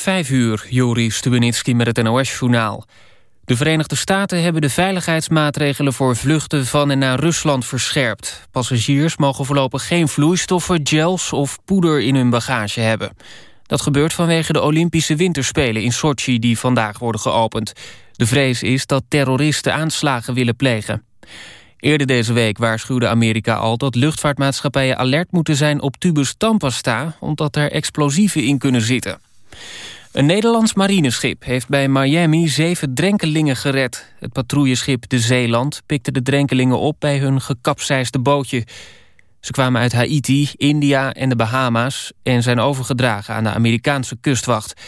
Vijf uur, Joris Stubenitski met het NOS-journaal. De Verenigde Staten hebben de veiligheidsmaatregelen... voor vluchten van en naar Rusland verscherpt. Passagiers mogen voorlopig geen vloeistoffen, gels of poeder in hun bagage hebben. Dat gebeurt vanwege de Olympische Winterspelen in Sochi... die vandaag worden geopend. De vrees is dat terroristen aanslagen willen plegen. Eerder deze week waarschuwde Amerika al dat luchtvaartmaatschappijen alert moeten zijn op tubus tandpasta... omdat er explosieven in kunnen zitten. Een Nederlands marineschip heeft bij Miami zeven drenkelingen gered. Het patrouilleschip De Zeeland pikte de drenkelingen op bij hun gekapseisde bootje. Ze kwamen uit Haiti, India en de Bahama's... en zijn overgedragen aan de Amerikaanse kustwacht.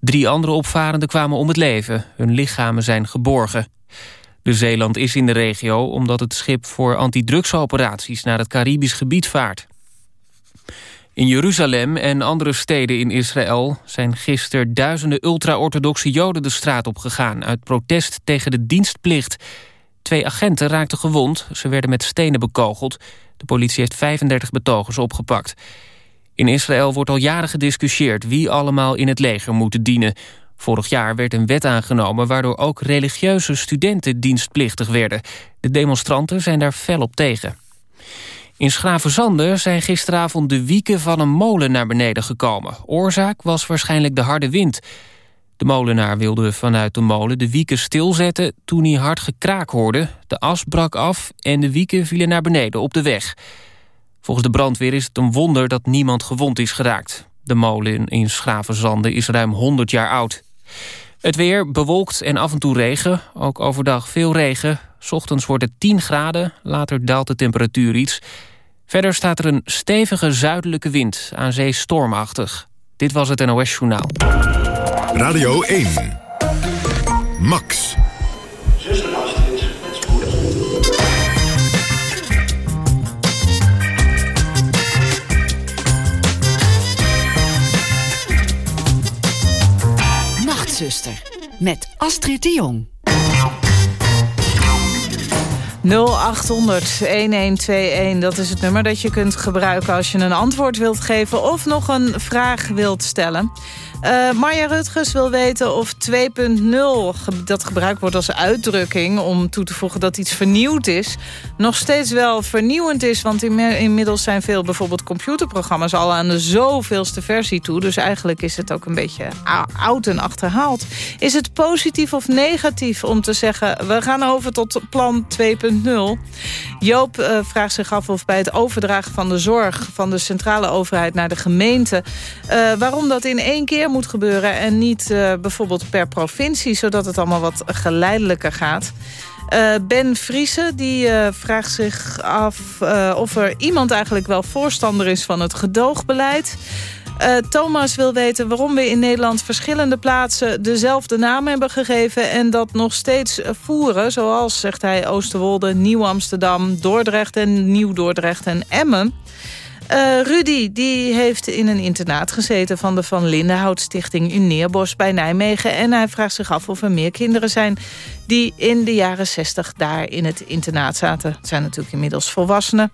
Drie andere opvarenden kwamen om het leven. Hun lichamen zijn geborgen. De Zeeland is in de regio omdat het schip voor antidrugsoperaties... naar het Caribisch gebied vaart. In Jeruzalem en andere steden in Israël zijn gisteren duizenden ultra-orthodoxe joden de straat op gegaan uit protest tegen de dienstplicht. Twee agenten raakten gewond, ze werden met stenen bekogeld. De politie heeft 35 betogers opgepakt. In Israël wordt al jaren gediscussieerd wie allemaal in het leger moeten dienen. Vorig jaar werd een wet aangenomen waardoor ook religieuze studenten dienstplichtig werden. De demonstranten zijn daar fel op tegen. In Schravenzande zijn gisteravond de wieken van een molen naar beneden gekomen. Oorzaak was waarschijnlijk de harde wind. De molenaar wilde vanuit de molen de wieken stilzetten... toen hij hard gekraak hoorde. De as brak af en de wieken vielen naar beneden op de weg. Volgens de brandweer is het een wonder dat niemand gewond is geraakt. De molen in Schravenzande is ruim 100 jaar oud. Het weer bewolkt en af en toe regen. Ook overdag veel regen. Ochtends wordt het 10 graden, later daalt de temperatuur iets. Verder staat er een stevige zuidelijke wind, aan zee stormachtig. Dit was het NOS Journaal. Radio 1. Max. Nachtzuster. Met Astrid de Jong. 0800 1121, dat is het nummer dat je kunt gebruiken... als je een antwoord wilt geven of nog een vraag wilt stellen. Uh, Marja Rutgers wil weten of 2.0, dat gebruikt wordt als uitdrukking... om toe te voegen dat iets vernieuwd is, nog steeds wel vernieuwend is. Want inmiddels zijn veel bijvoorbeeld computerprogramma's... al aan de zoveelste versie toe. Dus eigenlijk is het ook een beetje oud en achterhaald. Is het positief of negatief om te zeggen... we gaan over tot plan 2.0? Joop uh, vraagt zich af of bij het overdragen van de zorg... van de centrale overheid naar de gemeente... Uh, waarom dat in één keer moet gebeuren... en niet uh, bijvoorbeeld per provincie, zodat het allemaal wat geleidelijker gaat. Uh, ben Friese die uh, vraagt zich af of er iemand eigenlijk wel voorstander is van het gedoogbeleid. Thomas wil weten waarom we in Nederland verschillende plaatsen dezelfde naam hebben gegeven en dat nog steeds voeren. Zoals, zegt hij, Oosterwolde, Nieuw-Amsterdam, Dordrecht en Nieuw-Dordrecht en Emmen. Uh, Rudy die heeft in een internaat gezeten van de Van Lindenhout Stichting in Neerbos bij Nijmegen. En hij vraagt zich af of er meer kinderen zijn die in de jaren 60 daar in het internaat zaten. Het zijn natuurlijk inmiddels volwassenen.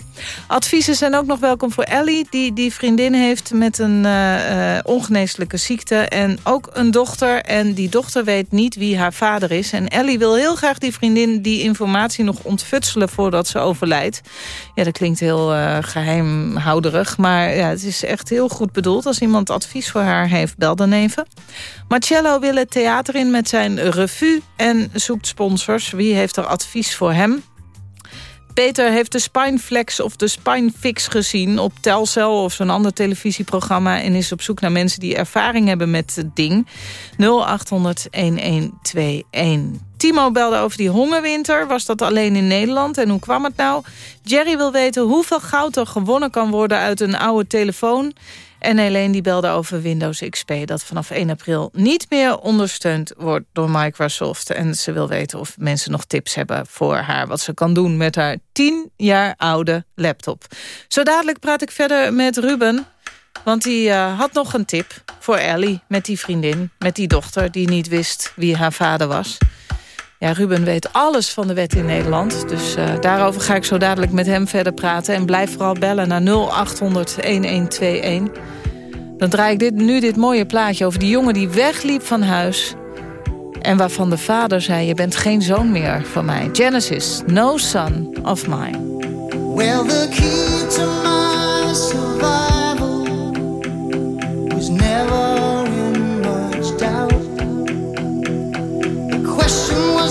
Adviezen zijn ook nog welkom voor Ellie, die die vriendin heeft met een uh, ongeneeslijke ziekte. En ook een dochter. En die dochter weet niet wie haar vader is. En Ellie wil heel graag die vriendin die informatie nog ontfutselen voordat ze overlijdt. Ja, dat klinkt heel uh, geheimhouderig. Maar ja, het is echt heel goed bedoeld. Als iemand advies voor haar heeft, bel dan even. Marcello wil het theater in met zijn revue en zoekt sponsors. Wie heeft er advies voor hem? Peter heeft de Spineflex of de Spinefix gezien op Telcel of zo'n ander televisieprogramma... en is op zoek naar mensen die ervaring hebben met het ding. 0800-1121. Timo belde over die hongerwinter. Was dat alleen in Nederland en hoe kwam het nou? Jerry wil weten hoeveel goud er gewonnen kan worden uit een oude telefoon... En Helene die belde over Windows XP... dat vanaf 1 april niet meer ondersteund wordt door Microsoft. En ze wil weten of mensen nog tips hebben voor haar... wat ze kan doen met haar 10 jaar oude laptop. Zo dadelijk praat ik verder met Ruben... Want die uh, had nog een tip voor Ellie met die vriendin, met die dochter... die niet wist wie haar vader was. Ja, Ruben weet alles van de wet in Nederland. Dus uh, daarover ga ik zo dadelijk met hem verder praten. En blijf vooral bellen naar 0800 1121. Dan draai ik dit, nu dit mooie plaatje over die jongen die wegliep van huis... en waarvan de vader zei, je bent geen zoon meer van mij. Genesis, no son of mine. Well, the key to my survival was never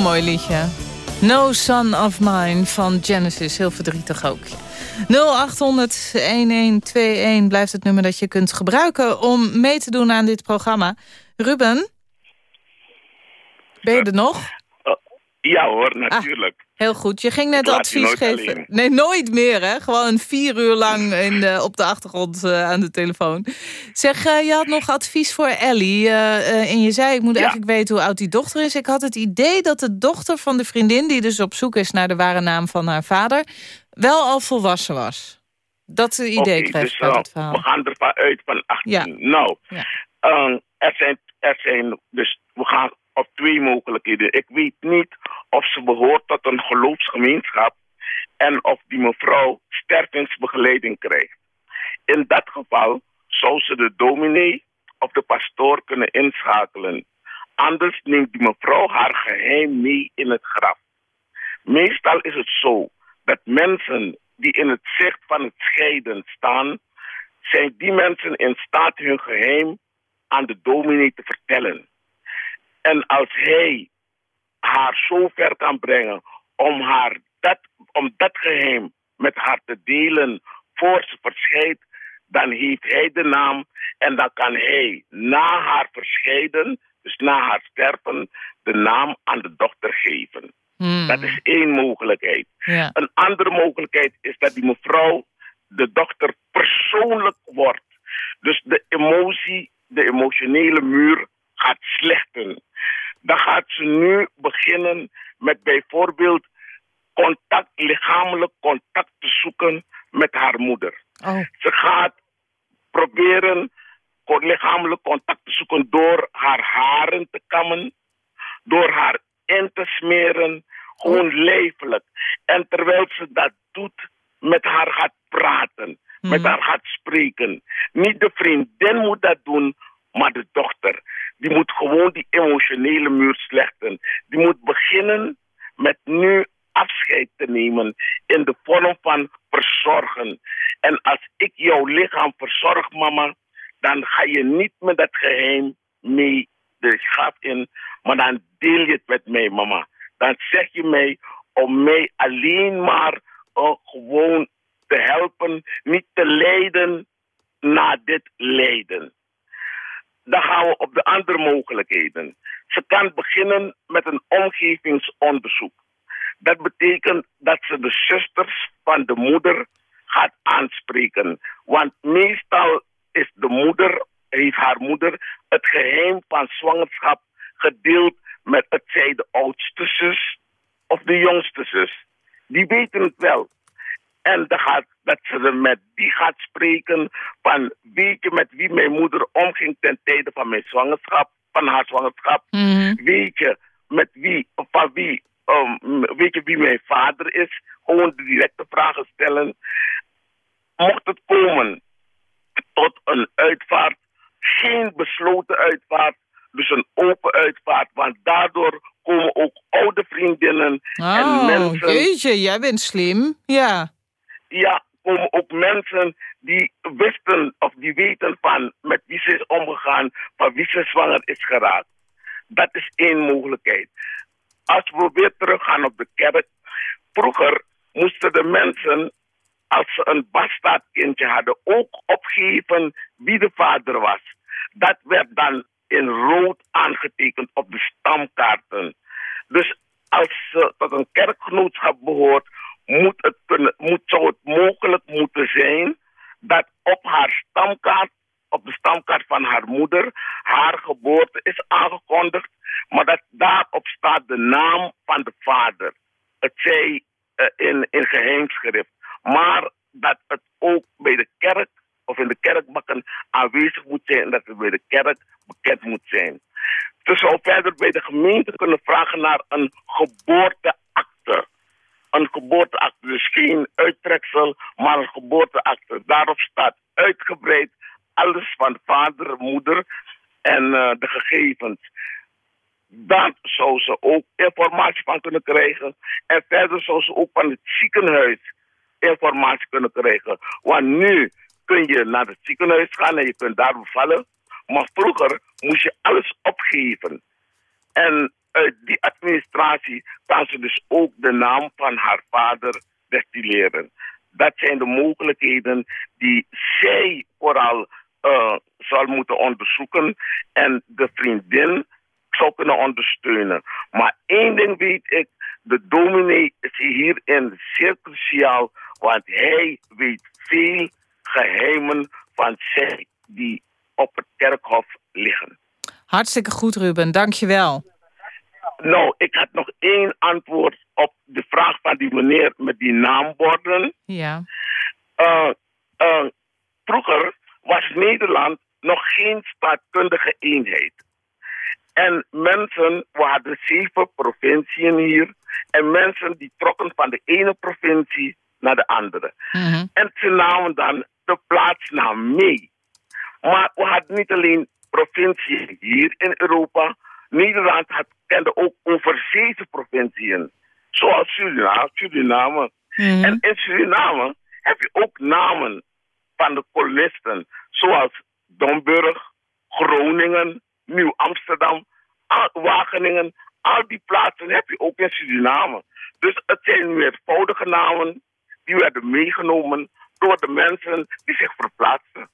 mooi liedje. No Son of Mine van Genesis. Heel verdrietig ook. 0800-1121 blijft het nummer dat je kunt gebruiken... om mee te doen aan dit programma. Ruben? Ben je er nog? Ja hoor, natuurlijk. Heel goed. Je ging net advies geven. Nee, nooit meer hè. Gewoon vier uur lang in de, op de achtergrond uh, aan de telefoon. Zeg, uh, je had nog advies voor Ellie. Uh, en je zei, ik moet ja. eigenlijk weten hoe oud die dochter is. Ik had het idee dat de dochter van de vriendin... die dus op zoek is naar de ware naam van haar vader... wel al volwassen was. Dat idee okay, kreeg dus, het verhaal. We gaan ervan uit van 18. Ja. Nou, ja. er, zijn, er zijn... Dus we gaan op twee mogelijkheden. Ik weet niet of ze behoort tot een geloofsgemeenschap en of die mevrouw stervingsbegeleiding krijgt. In dat geval zou ze de dominee of de pastoor kunnen inschakelen. Anders neemt die mevrouw haar geheim mee in het graf. Meestal is het zo dat mensen die in het zicht van het scheiden staan, zijn die mensen in staat hun geheim aan de dominee te vertellen. En als hij haar zo ver kan brengen om, haar dat, om dat geheim met haar te delen voor ze verscheidt, dan heeft hij de naam en dan kan hij na haar verscheiden, dus na haar sterven, de naam aan de dochter geven. Hmm. Dat is één mogelijkheid. Ja. Een andere mogelijkheid is dat die mevrouw de dochter persoonlijk wordt. Dus de emotie, de emotionele muur gaat slechten dan gaat ze nu beginnen met bijvoorbeeld contact, lichamelijk contact te zoeken met haar moeder. Oh. Ze gaat proberen lichamelijk contact te zoeken door haar haren te kammen, door haar in te smeren, gewoon oh. lijfelijk. En terwijl ze dat doet, met haar gaat praten, met mhm. haar gaat spreken. Niet de vriendin moet dat doen, maar de dochter die moet gewoon die emotionele muur slechten. Die moet beginnen met nu afscheid te nemen in de vorm van verzorgen. En als ik jouw lichaam verzorg, mama, dan ga je niet met dat geheim mee de schap in, maar dan deel je het met mij, mama. Dan zeg je mij om mij alleen maar uh, gewoon te helpen, niet te lijden na dit lijden dan gaan we op de andere mogelijkheden. Ze kan beginnen met een omgevingsonderzoek. Dat betekent dat ze de zusters van de moeder gaat aanspreken. Want meestal is de moeder, heeft haar moeder het geheim van zwangerschap gedeeld met het de oudste zus of de jongste zus. Die weten het wel. En dat, gaat, dat ze er met die gaat spreken van weet je met wie mijn moeder omging ten tijde van mijn zwangerschap, van haar zwangerschap. Mm Weet je met wie, van wie, um, weet je wie mijn vader is. Gewoon de directe vragen stellen. Mocht het komen tot een uitvaart, geen besloten uitvaart, dus een open uitvaart. Want daardoor komen ook oude vriendinnen en oh, mensen... Weet je, jij bent slim, ja ja, komen ook mensen die wisten of die weten van met wie ze is omgegaan, van wie ze zwanger is geraakt. Dat is één mogelijkheid. Als we weer teruggaan op de kerk, vroeger moesten de mensen, als ze een bastaardkindje hadden, ook opgeven wie de vader was. Dat werd dan in rood aangetekend op de stamkaarten. Dus als ze tot een kerkgenootschap behoort, moet het moet, zou het mogelijk moeten zijn dat op haar stamkaart, op de stamkaart van haar moeder, haar geboorte is aangekondigd, maar dat daarop staat de naam van de vader. Het zij uh, in, in geheimschrift. Maar dat het ook bij de kerk of in de kerkbakken aanwezig moet zijn en dat het bij de kerk bekend moet zijn. Ze zou verder bij de gemeente kunnen vragen naar een geboorteakte een geboorteakte. Dus geen uittreksel, maar een geboorteakte. Daarop staat uitgebreid alles van vader, moeder en uh, de gegevens. Daar zou ze ook informatie van kunnen krijgen. En verder zou ze ook van het ziekenhuis informatie kunnen krijgen. Want nu kun je naar het ziekenhuis gaan en je kunt daar bevallen. Maar vroeger moest je alles opgeven. En uit die administratie kan ze dus ook de naam van haar vader destilleren. Dat zijn de mogelijkheden die zij vooral uh, zal moeten onderzoeken en de vriendin zou kunnen ondersteunen. Maar één ding weet ik, de dominee is hierin zeer cruciaal, want hij weet veel geheimen van zij die op het kerkhof liggen. Hartstikke goed, Ruben. Dank je wel. Nou, ik had nog één antwoord op de vraag van die meneer met die naamborden. Ja. Uh, uh, vroeger was Nederland nog geen staatkundige eenheid. En mensen, we hadden zeven provinciën hier. En mensen die trokken van de ene provincie naar de andere. Mhm. En ze namen dan de plaatsnaam mee. Maar we hadden niet alleen provinciën hier in Europa. Nederland had, kende ook overzeese provinciën. Zoals Suriname. Suriname. Mhm. En in Suriname heb je ook namen van de kolonisten. Zoals Domburg, Groningen, Nieuw-Amsterdam, Wageningen. Al die plaatsen heb je ook in Suriname. Dus het zijn meervoudige namen die werden meegenomen door de mensen die zich verplaatsten.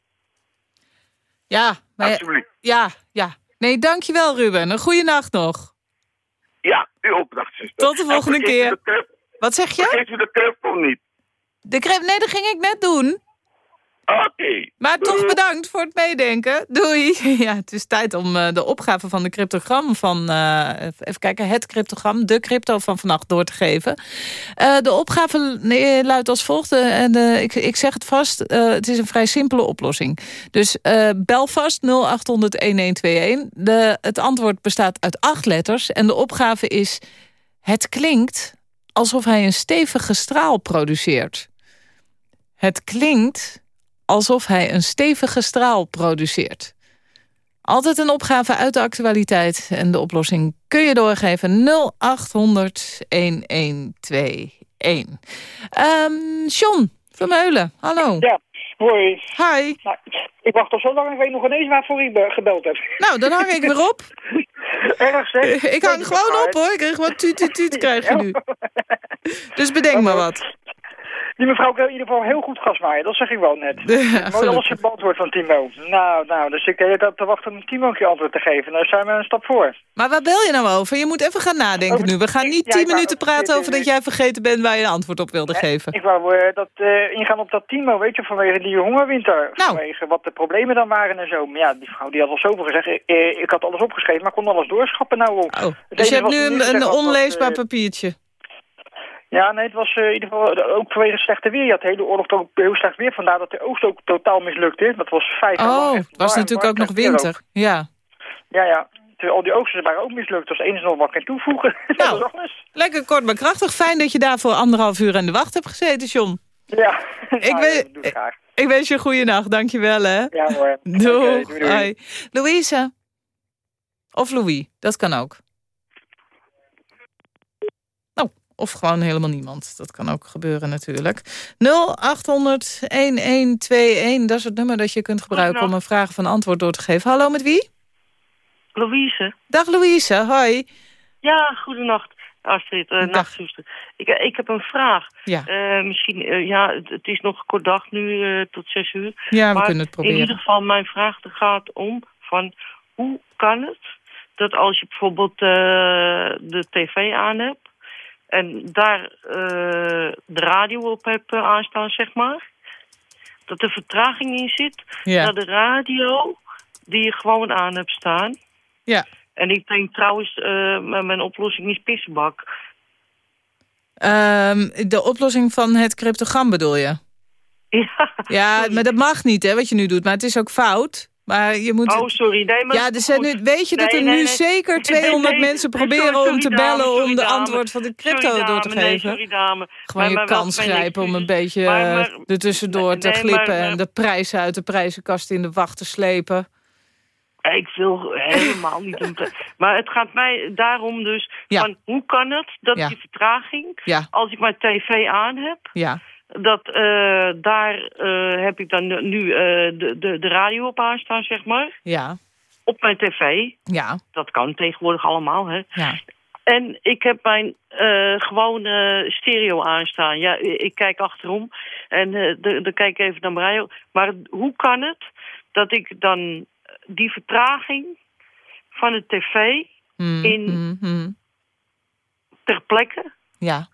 Ja, maar, Alsjeblieft. ja, ja. Nee, dankjewel Ruben. Een goede nacht nog. Ja, u zuster. Tot de volgende En vergeet keer. de Wat zeg je? Vergeet u de crypto niet. De crème, nee, dat ging ik net doen. Oké. Maar toch bedankt voor het meedenken. Doei. Ja, het is tijd om eh, de opgave van de cryptogram van... eh, even kijken, het cryptogram, de crypto van vannacht door te geven. Eh, de opgave luidt als volgt. en ik, ik zeg het vast, het is een vrij simpele oplossing. Dus bel vast 0800-1121. De- Het antwoord bestaat uit acht letters. En de opgave is... Het klinkt alsof hij een stevige straal produceert. Het klinkt alsof hij een stevige straal produceert. Altijd een opgave uit de actualiteit. En de oplossing kun je doorgeven 0800 1121. Ehm John Vermeulen, hallo. Ja, hoi. Hi. Nou, ik wacht al zo lang, ik weet nog ineens waarvoor ik be- gebeld heb. Nou, dan hang ik weer op. Erg zeg. Ik hang gewoon op hoor. Ik krijg wat tuut tuut tuut krijg je nu. Dus bedenk maar wat. Die mevrouw kan in ieder geval heel goed gas maaien, dat zeg ik wel net. Ja, Mooi alles gelukkig. beantwoord van Timo. Nou, nou, dus ik deed dat te wachten om Timo een keer antwoord te geven. Daar zijn we een stap voor. Maar waar bel je nou over? Je moet even gaan nadenken Over- nu. We gaan niet Ja, tien ik wou- minuten praten over dat ik- jij vergeten bent waar je een antwoord op wilde geven. Ik wou eh, dat, eh, ingaan op dat Timo, weet je, vanwege die hongerwinter. Nou. Vanwege wat de problemen dan waren en zo. Maar ja, die vrouw die had al zoveel gezegd. Eh, ik had alles opgeschreven, maar ik kon alles doorschappen nou op. Oh, Het dus je hebt nu een, onleesbaar eh, papiertje. Ja, nee, het was eh, in ieder geval eh, ook vanwege het slechte weer. Je had de hele oorlog ook heel slecht weer. Vandaar dat de oogst ook totaal mislukte. Dat was vijf jaar Oh, het was warm, natuurlijk ook nog winter. Ja. ook. Ja, ja. Terwijl al die oogsten waren ook mislukt. Dus één is nog wat kan toevoegen. dat Nou. was alles. Lekker kort maar krachtig. Fijn dat je daarvoor anderhalf uur aan de wacht hebt gezeten, John. Ja, Ik Nou, weet- dat doe ik graag. Ik wens je een goede nacht. Dankjewel, hè. Ja hoor. Doeg. Doei, doei. Louise. Of Louis. Dat kan ook. Nou, of gewoon helemaal niemand. Dat kan ook gebeuren natuurlijk. 0800-1121. Dat is het nummer dat je kunt gebruiken om een vraag een antwoord door te geven. Hallo, met wie? Louise. Dag Louise, hoi. Ja, goedenacht. Astrid, uh, nachtzuster. Ik, eh, ik heb een vraag. Ja, Eh, misschien, ja, het, het is nog kort dag nu tot zes uur. ja we maar kunnen het in ieder proberen. geval, mijn vraag gaat om van hoe kan het dat als je bijvoorbeeld de tv aan hebt en daar eh, de radio op hebt eh, aanstaan, zeg maar, dat er vertraging in zit Ja, naar de radio die je gewoon aan hebt staan. ja. En ik denk trouwens, eh, mijn oplossing is pissenbak. Ehm, de oplossing van het cryptogram bedoel je? Ja, Ja, maar dat mag niet, hè, wat je nu doet. Maar het is ook fout. Maar je moet... Oh, sorry. Nee, maar ja, er nu, weet je dat er nee, nu nee. zeker Nee, 200 nee, mensen proberen sorry, om te dame, bellen om de dame. antwoord van de crypto Sorry, door te dame, geven? sorry, dame. Gewoon Maar- je kans grijpen om een beetje Maar- maar- ertussendoor te glippen... en de prijzen uit de prijzenkast in de wacht te slepen. Ik wil helemaal niet... om te- Maar het gaat mij daarom dus... Ja. Van, hoe kan het dat Ja. die vertraging... Ja, Als ik mijn tv aan heb... ja. Dat eh, daar eh, heb ik dan nu eh, de, de, de radio op aanstaan, zeg maar. Ja, op mijn tv. Ja. Dat kan tegenwoordig allemaal, hè. Ja. En ik heb mijn gewone stereo aanstaan. Ja, ik kijk achterom en dan kijk ik even naar mijn radio. Maar hoe kan het dat ik dan die vertraging van de tv mm, in mm, mm. ter plekke... Ja.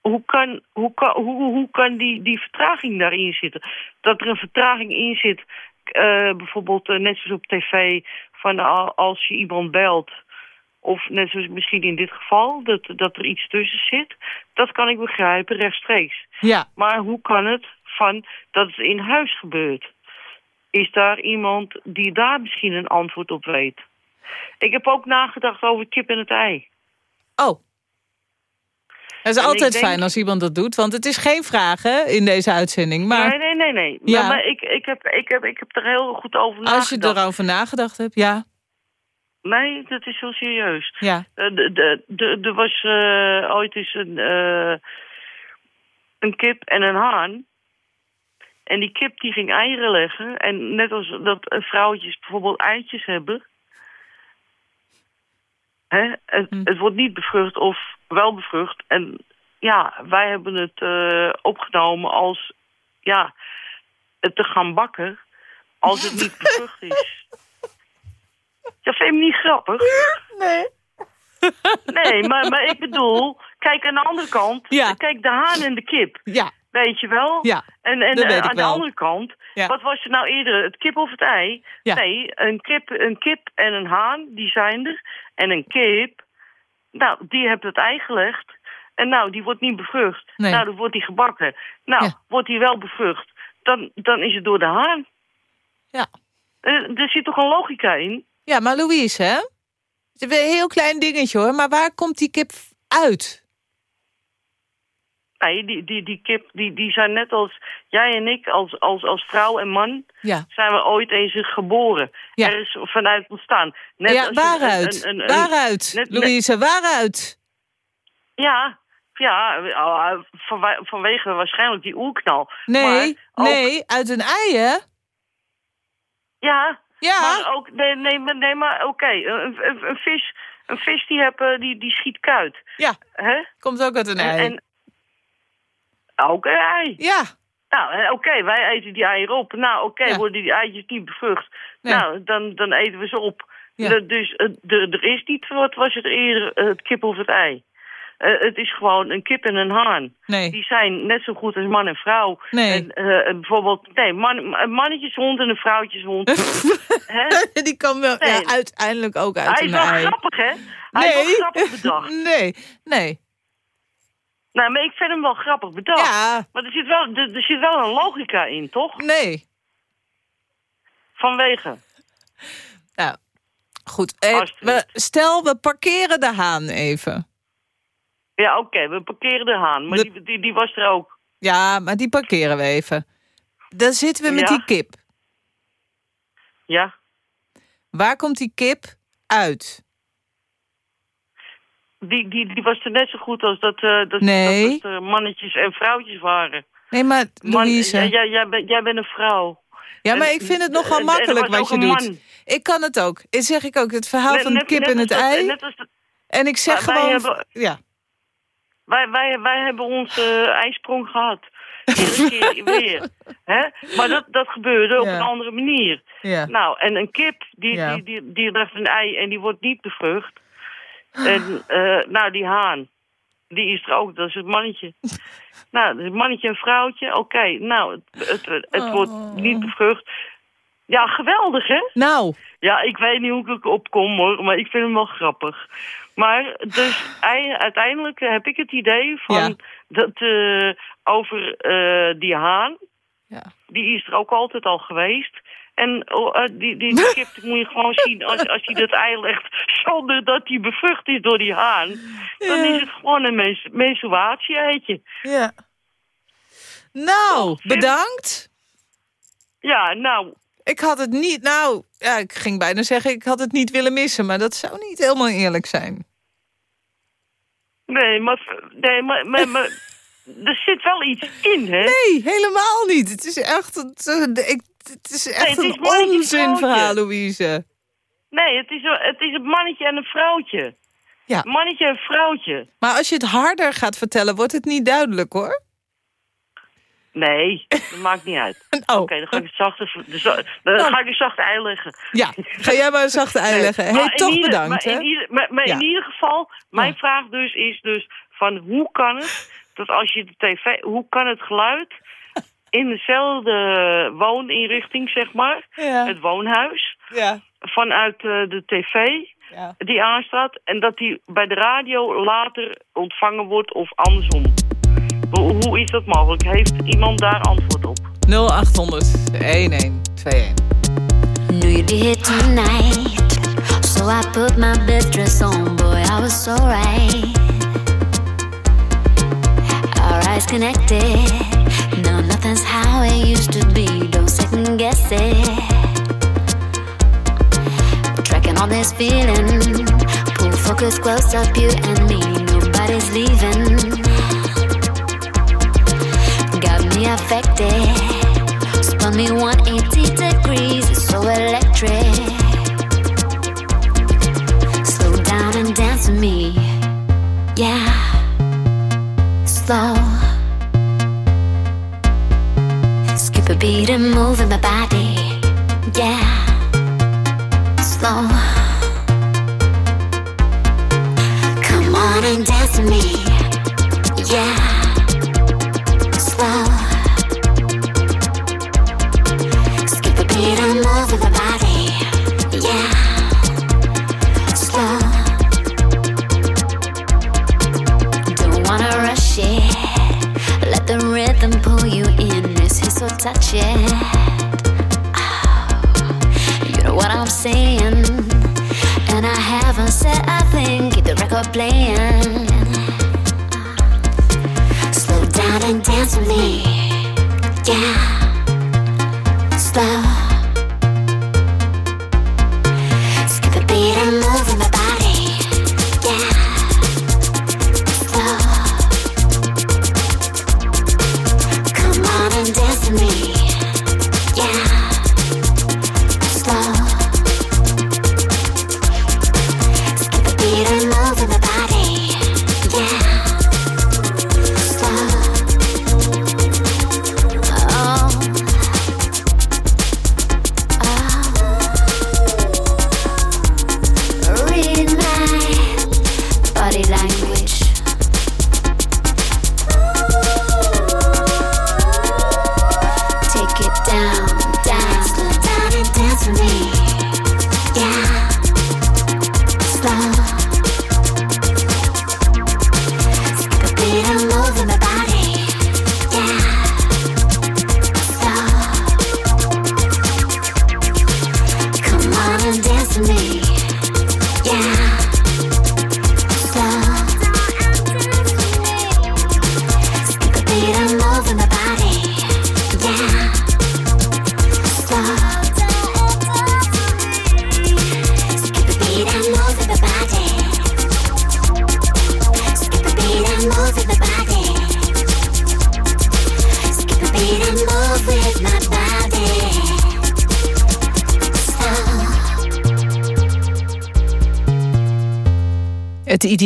Hoe kan, hoe kan, hoe, hoe kan die, die vertraging daarin zitten? Dat er een vertraging in zit, uh, bijvoorbeeld net zoals op tv... van als je iemand belt of net zoals misschien in dit geval, dat, dat er iets tussen zit. Dat kan ik begrijpen, rechtstreeks. Ja. Maar hoe kan het van dat het in huis gebeurt? Is daar iemand die daar misschien een antwoord op weet? Ik heb ook nagedacht over kip en het ei. Oh. Het is altijd fijn als iemand dat doet, want het is geen vraag hè, in deze uitzending. Maar... Nee, nee, nee. nee. Ja. Maar, maar ik, ik, heb, ik, heb, ik heb er heel goed over nagedacht. Als je erover nagedacht hebt, ja. Nee, dat is heel serieus. Ja. Er de, de, de, was uh, ooit eens een, uh, een kip en een haan. En die kip die ging eieren leggen. En net als dat vrouwtjes bijvoorbeeld eitjes hebben... Hè, het, hm. het wordt niet bevrucht of wel bevrucht. En ja, wij hebben het uh, opgenomen als... ja, het te gaan bakken als het niet bevrucht is. Dat vind je niet grappig? Nee. Nee, maar, maar ik bedoel... Kijk, aan de andere kant... Ja. Kijk, de haan en de kip. Ja. Weet je wel? Ja, En, en dat weet uh, ik aan de wel. andere kant... Ja. Wat was er nou eerder? Het kip of het ei? Ja. Nee, een kip, een kip en een haan, die zijn er. En een kip... Nou, die heeft het ei gelegd. En nou, die wordt niet bevrucht. Nee. Nou, dan wordt die gebakken. Nou, Ja. wordt die wel bevrucht. Dan, dan is het door de haan. Ja. Eh, er zit toch een logica in? Ja, maar Louise, hè? Het is een heel klein dingetje hoor, maar waar komt die kip uit? Nee, die, die, die kip, die, die zijn net als jij en ik, als, als, als vrouw en man, Ja. zijn we ooit eens geboren. Ja. Er is vanuit ontstaan. Net ja, als waaruit? een- een- een- waaruit, net- Louise, waaruit? Ja, ja, eh, vanwe- vanwege waarschijnlijk die oerknal. Nee, ook- nee, uit een ei, hè? Ja, Ja, maar ook, nee, nee, maar, nee, maar oké, een, een, een vis, een vis die, heb, eh, die, die schiet kuit. ja, Hè? komt ook uit een En, ei. en ook een ei. Ja, Nou, eh, oké, wij eten die eieren op. Nou, oké, Ja. worden die eitjes niet bevrucht. Nee. Nou, dan, dan eten we ze op. Ja. Dus eh, er is niet, wat was het eerder, eh, het kip of het ei. Het is gewoon een kip en een haan. nee. Die zijn net zo goed als man en vrouw. Nee. En, bijvoorbeeld, nee, man, een mannetjeshond en een vrouwtjeshond. Die kan wel Nee. ja, uiteindelijk ook uit Hij is een wel ei. grappig, hè? Hij is wel Nee. grappig bedacht. nee, nee. Nou, maar ik vind hem wel grappig bedacht. Ja, Maar er zit, wel, er, er zit wel een logica in, toch? nee. Vanwege. Nou, goed. Eh, we, stel, we parkeren de haan even. Ja, oké, we parkeren de haan. Maar De- die, die, die was er ook. Ja, maar die parkeren we even. Dan zitten we met Ja. die kip. Ja. Waar komt die kip uit? Die, die, die was er net zo goed als dat, eh, dat, Nee. dat, dat er mannetjes en vrouwtjes waren. Nee, maar Man, Louise... ja, ja, jij, bent, jij bent een vrouw. Ja, maar En- ik vind het nogal en- makkelijk wat je doet. man. Ik kan het ook. Ik zeg ik ook, het verhaal Net- van de kip en het dat- ei. Dat- En ik zeg Maar wij gewoon... hebben- Ja. wij, wij, wij hebben onze eh, ijsprong gehad. Iedere keer weer. Hè? Maar dat, dat gebeurde op een andere manier. Ja. Nou, en een kip, die, Ja. die, die, die legt een ei en die wordt niet bevrucht. En eh, nou, die haan, die is er ook, dat is het mannetje. nou, het mannetje en vrouwtje, oké. nou, het, het, Oh. wordt niet bevrucht. Ja, geweldig, hè? Nou, Ja, ik weet niet hoe ik erop kom, hoor, maar ik vind hem wel grappig. Maar dus ei- uiteindelijk heb ik het idee van Ja. dat eh, over eh, die haan, Ja. die is er ook altijd al geweest. En oh, eh, die, die, die kip moet je gewoon zien als, als hij dat ei legt zonder dat hij bevrucht is door die haan. Dan Ja. is het gewoon een mens menstruatie, heet je. ja. Nou, bedankt. Ja, nou, Ik had het niet... Nou, ja, ik ging bijna zeggen, ik had het niet willen missen. Maar dat zou niet helemaal eerlijk zijn. nee, maar, nee, maar, maar, maar er zit wel iets in, hè? Nee, helemaal niet. Het is echt... Het, ik, Het is echt nee, een onzinverhaal, Louise. Nee, het is, het is een mannetje en een vrouwtje. Ja. Mannetje en vrouwtje. Maar als je het harder gaat vertellen, wordt het niet duidelijk, hoor. Nee, dat maakt niet uit. Oh. Oké, dan ga ik het zachte, dan oh. ga ik een zachte ei leggen. Ja, ga jij maar een zachte ei leggen. Hey, toch bedankt. Maar, in ieder, maar, in ieder, geval, mijn vraag dus is dus van hoe kan het dat als je de tv, hoe kan het geluid in dezelfde wooninrichting, zeg maar, het woonhuis, ja. vanuit uh, de tv die aanstaat en dat die bij de radio later ontvangen wordt of andersom? Hoe, hoe is dat mogelijk? Heeft iemand daar antwoord op? 0800 1121. Knew you'd be here tonight. So I put my best dress on, boy, I was so right. Our eyes connected. No, nothing's how it used to be. Don't second guess it. Tracking on this feeling. Pull focus close up, you and me. Nobody's leaving. Got me affected. Spun me 180 degrees, it's so electric. Slow down and dance with me, yeah. Slow. Beat move in my body, yeah. Slow. Come on and dance with me, yeah. Touch it. Oh, you know what I'm saying? And I haven't said a thing. Keep the record playing. Slow down and dance with me. Yeah. Slow.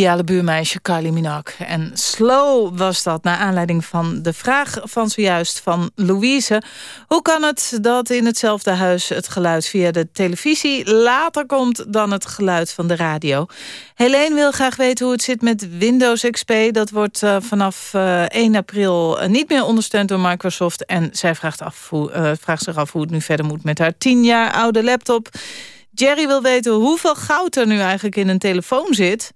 Ideale buurmeisje Kylie Minogue. En slow was dat, naar aanleiding van de vraag van zojuist van Louise. Hoe kan het dat in hetzelfde huis het geluid via de televisie... later komt dan het geluid van de radio? Helene wil graag weten hoe het zit met Windows XP. Dat wordt uh, vanaf uh, eh, 1 april uh, niet meer ondersteund door Microsoft. En zij vraagt, af vraagt zich af hoe het nu verder moet met haar 10 jaar oude laptop... Jerry wil weten hoeveel goud er nu eigenlijk in een telefoon zit.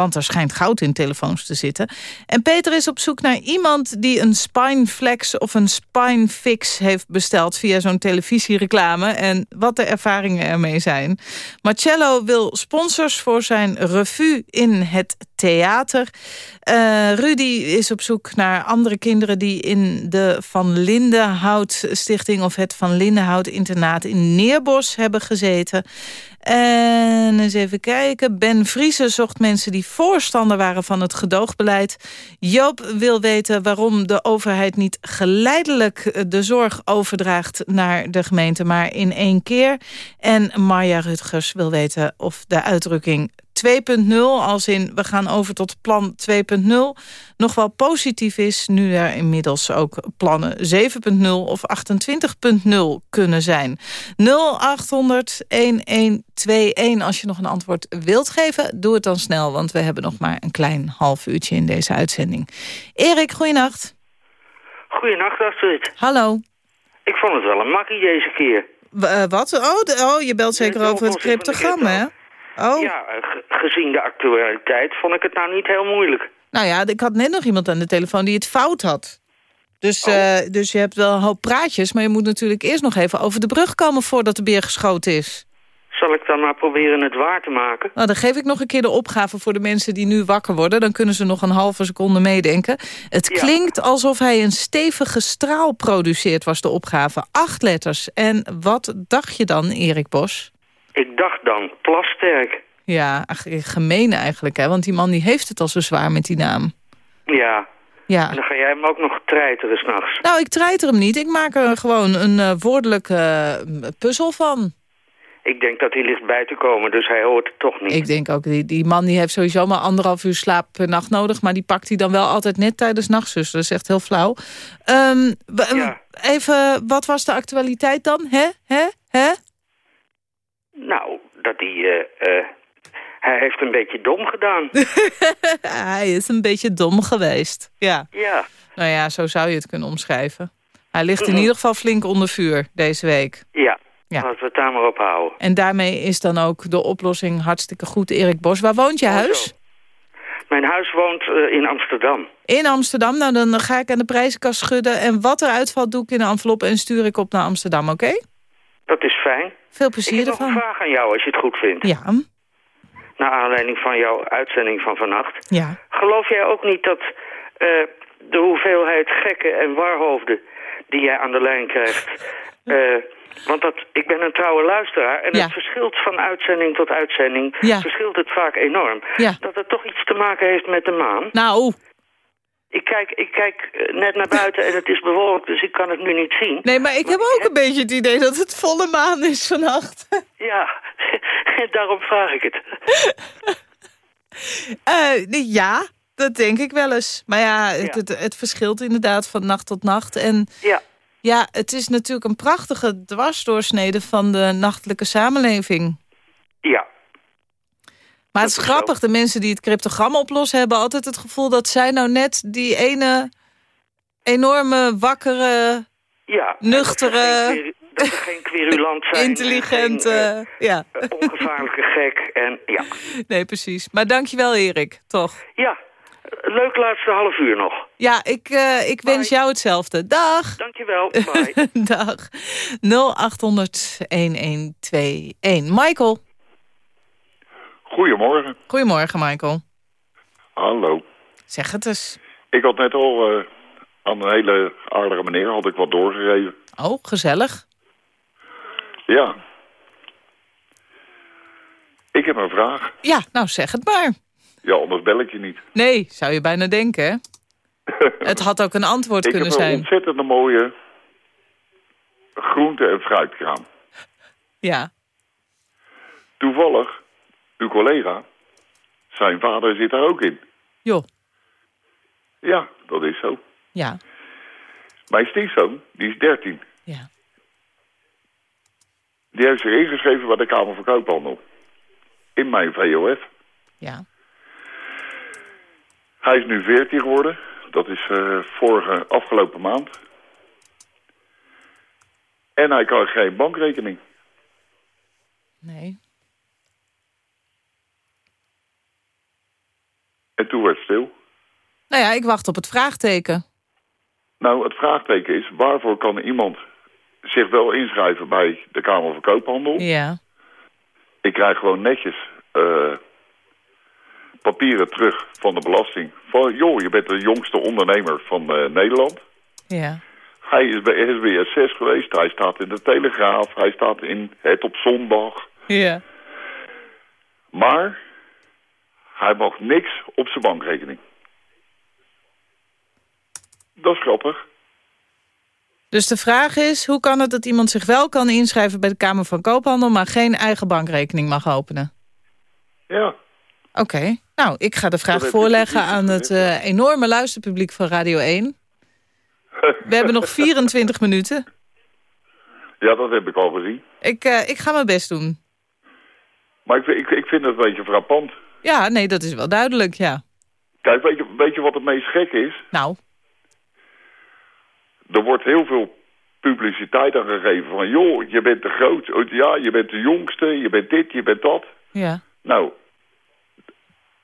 Want er schijnt goud in telefoons te zitten. En Peter is op zoek naar iemand die een Spineflex of een Spinefix heeft besteld via zo'n televisiereclame. En wat de ervaringen ermee zijn. Marcello wil sponsors voor zijn revue in het theater. Uh, Rudy is op zoek naar andere kinderen die in de Van Lindenhout Stichting... of het Van Lindenhout Internaat in Neerbos hebben gezeten. En eens even kijken. Ben Vriezen zocht mensen die voorstander waren van het gedoogbeleid. Joop wil weten waarom de overheid niet geleidelijk de zorg overdraagt naar de gemeente, maar in één keer. En Marja Rutgers wil weten of de uitdrukking 2.0, als in we gaan over tot plan 2.0, nog wel positief is... nu er inmiddels ook plannen 7.0 of 28.0 kunnen zijn. 0800-1121 als je nog een antwoord wilt geven, doe het dan snel... want we hebben nog maar een klein half uurtje in deze uitzending. Erik, goeienacht. Goeienacht, Astrid. Hallo. Ik vond het wel een makkie deze keer. Uh, wat? Oh, oh, je belt zeker over het cryptogram, hè? Oh. Ja, gezien de actualiteit vond ik het nou niet heel moeilijk. Nou ja, ik had net nog iemand aan de telefoon die het fout had. Dus, oh. uh, dus je hebt wel een hoop praatjes, maar je moet natuurlijk eerst nog even over de brug komen voordat de beer geschoten is. Zal ik dan maar proberen het waar te maken? Nou, dan geef ik nog een keer de opgave voor de mensen die nu wakker worden. Dan kunnen ze nog een halve seconde meedenken. Het klinkt alsof hij een stevige straal produceert, was de opgave. Acht letters. En wat dacht je dan, Erik Bos? Ik dacht dan Plasterk. Ja, gemeen eigenlijk, hè? Want die man die heeft het al zo zwaar met die naam. Ja. Ja. En dan ga jij hem ook nog treiteren s'nachts. Nou, ik treiter hem niet. Ik maak er gewoon een uh, woordelijke uh, puzzel van. Ik denk dat hij ligt bij te komen, dus hij hoort het toch niet. Ik denk ook, die, die man die heeft sowieso maar anderhalf uur slaap per nacht nodig... maar die pakt hij dan wel altijd net tijdens nachtzuster. Dat is echt heel flauw. Um, ja. Even, wat was de actualiteit dan? Hè? Hè? Hè? Nou, dat hij... Uh, hij heeft een beetje dom gedaan. hij is een beetje dom geweest. Ja. Ja. Nou ja, zo zou je het kunnen omschrijven. Hij ligt in mhm. ieder geval flink onder vuur deze week. Ja, ja. laten we het daar maar op houden. En daarmee is dan ook de oplossing hartstikke goed. Erik Bos, waar woont je oh, huis? Mijn huis woont uh, in Amsterdam. In Amsterdam? Nou, dan ga ik aan de prijzenkast schudden. En wat er uitvalt, doe ik in een envelop en stuur ik op naar Amsterdam, oké? Dat is fijn. Veel plezier ervan. Ik heb een vraag aan jou, als je het goed vindt. Ja. Naar aanleiding van jouw uitzending van vannacht. Ja. Geloof jij ook niet dat uh, de hoeveelheid gekken en warhoofden die jij aan de lijn krijgt... Uh, want dat, ik ben een trouwe luisteraar en het verschilt van uitzending tot uitzending... Ja. verschilt het vaak enorm. Ja. Dat het toch iets te maken heeft met de maan. Nou, ik kijk, ik kijk eh, net naar buiten en het is bewolkt, dus ik kan het nu niet zien. Nee, maar ik heb ook een beetje het idee dat het volle maan is vannacht. Ja, daarom vraag ik het. uh, ja, dat denk ik wel eens. Maar ja, het, Het, het, verschilt inderdaad van nacht tot nacht. En ja. ja, het is natuurlijk een prachtige dwarsdoorsnede van de nachtelijke samenleving. Ja, maar het is grappig, de mensen die het cryptogram oplossen... hebben altijd het gevoel dat zij nou net die ene enorme, wakkere, ja, nuchtere... Dat ze geen querulant zijn. Intelligente, uh, ja. Ongevaarlijke gek en ja. Nee, precies. Maar dankjewel Erik, toch? Ja, leuk laatste half uur nog. Ja, ik, uh, ik wens jou hetzelfde. Dag. Dankjewel, bye. Dag. 0800-1121. Michael. Goedemorgen. Goedemorgen, Michael. Hallo. Zeg het eens. Ik had net al uh, aan een hele aardige meneer had ik wat doorgegeven. Oh, gezellig. Ja. Ik heb een vraag. Ja, nou zeg het maar. Ja, anders bel ik je niet. Nee, zou je bijna denken, hè? het had ook een antwoord kunnen zijn. Ik heb een ontzettend mooie groente- en fruitkraam. Ja. Toevallig uw collega, zijn vader zit daar ook in. Jo. Ja, dat is zo. Ja. Mijn stiefzoon, die is 13. Ja. Die heeft zich ingeschreven bij de Kamer van Koophandel. In mijn VOF. Ja. Hij is nu 14 geworden. Dat is uh, vorige, afgelopen maand. En hij kan geen bankrekening. Nee. En toen werd het stil. Nou ja, ik wacht op het vraagteken. Nou, het vraagteken is... waarvoor kan iemand zich wel inschrijven bij de Kamer van Koophandel? Ja. Ik krijg gewoon netjes uh, papieren terug van de belasting. Van, joh, je bent de jongste ondernemer van uh, Nederland. Ja. Hij is bij SBS 6 geweest. Hij staat in de Telegraaf. Hij staat in Het op Zondag. Ja. Maar Hij mag niks op zijn bankrekening. Dat is grappig. Dus de vraag is, hoe kan het dat iemand zich wel kan inschrijven... bij de Kamer van Koophandel... maar geen eigen bankrekening mag openen? Ja. Oké. Nou, ik ga de vraag voorleggen aan het uh, enorme luisterpubliek van Radio 1. We hebben nog 24 minuten. Ja, dat heb ik al gezien. Ik, uh, ik ga mijn best doen. Maar ik, ik, ik vind het een beetje frappant. Ja, nee, dat is wel duidelijk, ja. Kijk, weet je, weet je wat het meest gek is? Nou? Er wordt heel veel publiciteit aan gegeven van... joh, je bent de grootste, ja, je bent de jongste, je bent dit, je bent dat. Ja. Nou,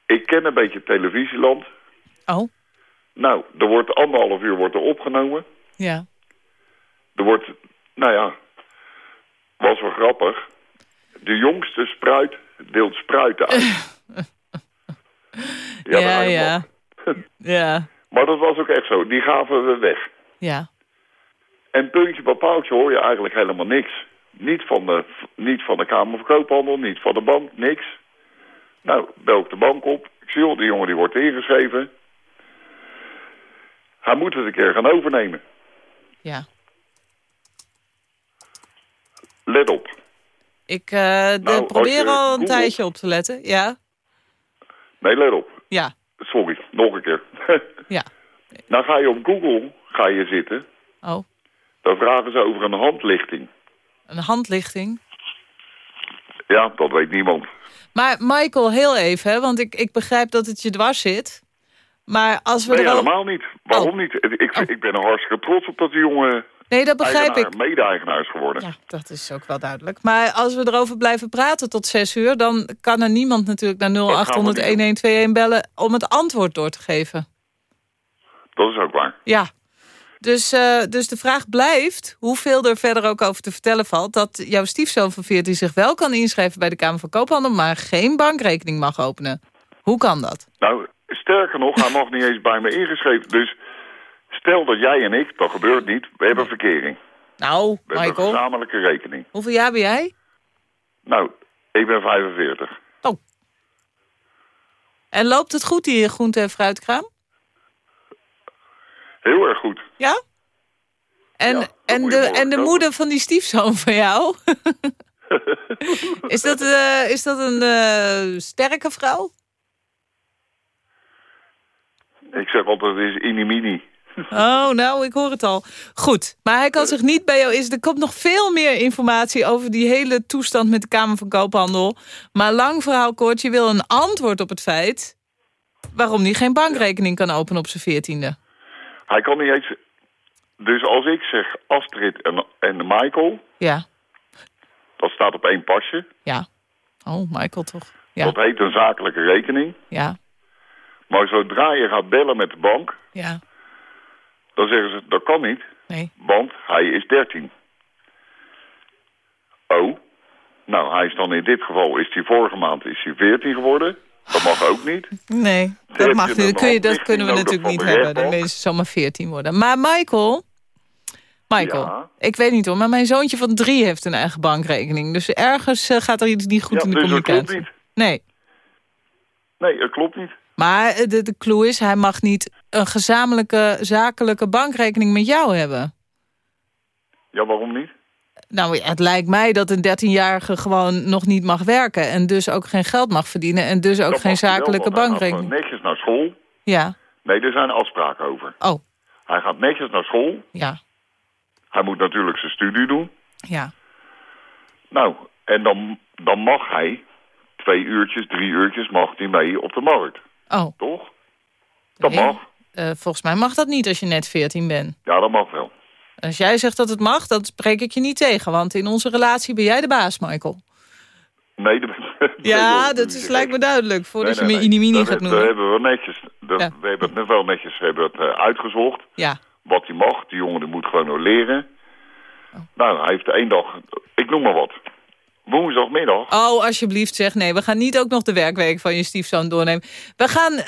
ik ken een beetje televisieland. Oh. Nou, er wordt anderhalf uur wordt er opgenomen. Ja. Er wordt, nou ja, was wel grappig. De jongste spruit deelt spruiten uit. ja, ja. Ja. ja. Maar dat was ook echt zo. Die gaven we weg. Ja. En puntje bij paaltje hoor je eigenlijk helemaal niks. Niet van de, niet van de Kamer van Koophandel, niet van de bank, niks. Nou, bel ik de bank op. Ik zie, al, die jongen die wordt ingeschreven. Hij moet het een keer gaan overnemen. Ja. Let op. Ik uh, nou, probeer al een tijdje op te letten, ja. Nee, let op. Ja. Sorry, nog een keer. ja. Nou ga je op Google ga je zitten. Oh. Dan vragen ze over een handlichting. Een handlichting? Ja, dat weet niemand. Maar Michael, heel even, hè, want ik, ik begrijp dat het je dwars zit. Maar als we nee, er al... helemaal niet. Waarom oh. niet? Ik, ik ben er hartstikke trots op dat die jongen... Nee, dat begrijp ik. mede-eigenaar is geworden. Ja, dat is ook wel duidelijk. Maar als we erover blijven praten tot zes uur... dan kan er niemand natuurlijk naar 0800-1121 bellen... om het antwoord door te geven. Dat is ook waar. Ja. Dus, uh, dus de vraag blijft, hoeveel er verder ook over te vertellen valt... dat jouw stiefzoon van 14 zich wel kan inschrijven bij de Kamer van Koophandel... maar geen bankrekening mag openen. Hoe kan dat? Nou, sterker nog, hij mag niet eens bij me ingeschreven. Dus stel dat jij en ik, dat gebeurt niet, we hebben verkering. Nou, we Michael. hebben een gezamenlijke rekening. Hoeveel jaar ben jij? Nou, ik ben 45. Oh. En loopt het goed, die groente- en fruitkraam? Heel erg goed. Ja? En, ja, en, de, en de moeder van die stiefzoon van jou? is, dat, uh, is dat een uh, sterke vrouw? Ik zeg altijd, het is inimini. Oh, nou, ik hoor het al. Goed, maar hij kan zich niet bij jou... Is, er komt nog veel meer informatie over die hele toestand met de Kamer van Koophandel. Maar lang verhaal kort, je wil een antwoord op het feit... waarom hij geen bankrekening kan openen op zijn veertiende. Hij kan niet eens... Dus als ik zeg Astrid en, en Michael... Ja. Dat staat op één pasje. Ja. Oh, Michael toch. Ja. Dat heet een zakelijke rekening. Ja. Maar zodra je gaat bellen met de bank... Ja. Dan zeggen ze, dat kan niet. Nee. Want hij is 13. Oh. Nou, hij is dan in dit geval, is hij vorige maand is hij 14 geworden. Dat mag ook niet. Nee, dat, mag niet. Kun je, dat kunnen we natuurlijk niet hebben. Dan mensen zomaar 14 worden. Maar Michael... Michael, ja. ik weet niet hoor, maar mijn zoontje van drie heeft een eigen bankrekening. Dus ergens uh, gaat er iets niet goed ja, in de dus communicatie. Dat klopt niet. Nee. Nee, dat klopt niet. Maar de, de clue is, hij mag niet een gezamenlijke zakelijke bankrekening met jou hebben. Ja, waarom niet? Nou, het lijkt mij dat een 13-jarige gewoon nog niet mag werken... en dus ook geen geld mag verdienen en dus ook dat geen zakelijke wel, bankrekening. Hij gaat netjes naar school. Ja. Nee, er zijn afspraken over. Oh. Hij gaat netjes naar school. Ja. Hij moet natuurlijk zijn studie doen. Ja. Nou, en dan, dan mag hij twee uurtjes, drie uurtjes mag hij mee op de markt. Oh. Toch? Dat mag. Uh, volgens mij mag dat niet als je net 14 bent. Ja, dat mag wel. Als jij zegt dat het mag, dan spreek ik je niet tegen. Want in onze relatie ben jij de baas, Michael. Nee, dat, ja, dat is, lijkt me duidelijk. Voordat nee, nee, je me inimini gaat noemen. Dat hebben we netjes, dat, ja. we hebben het wel netjes hebben het, uh, uitgezocht. Ja. Wat hij mag. Die jongen die moet gewoon leren. Oh. Nou, hij heeft één dag, ik noem maar wat. Woensdagmiddag. Oh, alsjeblieft zeg. Nee, we gaan niet ook nog de werkweek van je stiefzoon doornemen. We gaan, uh,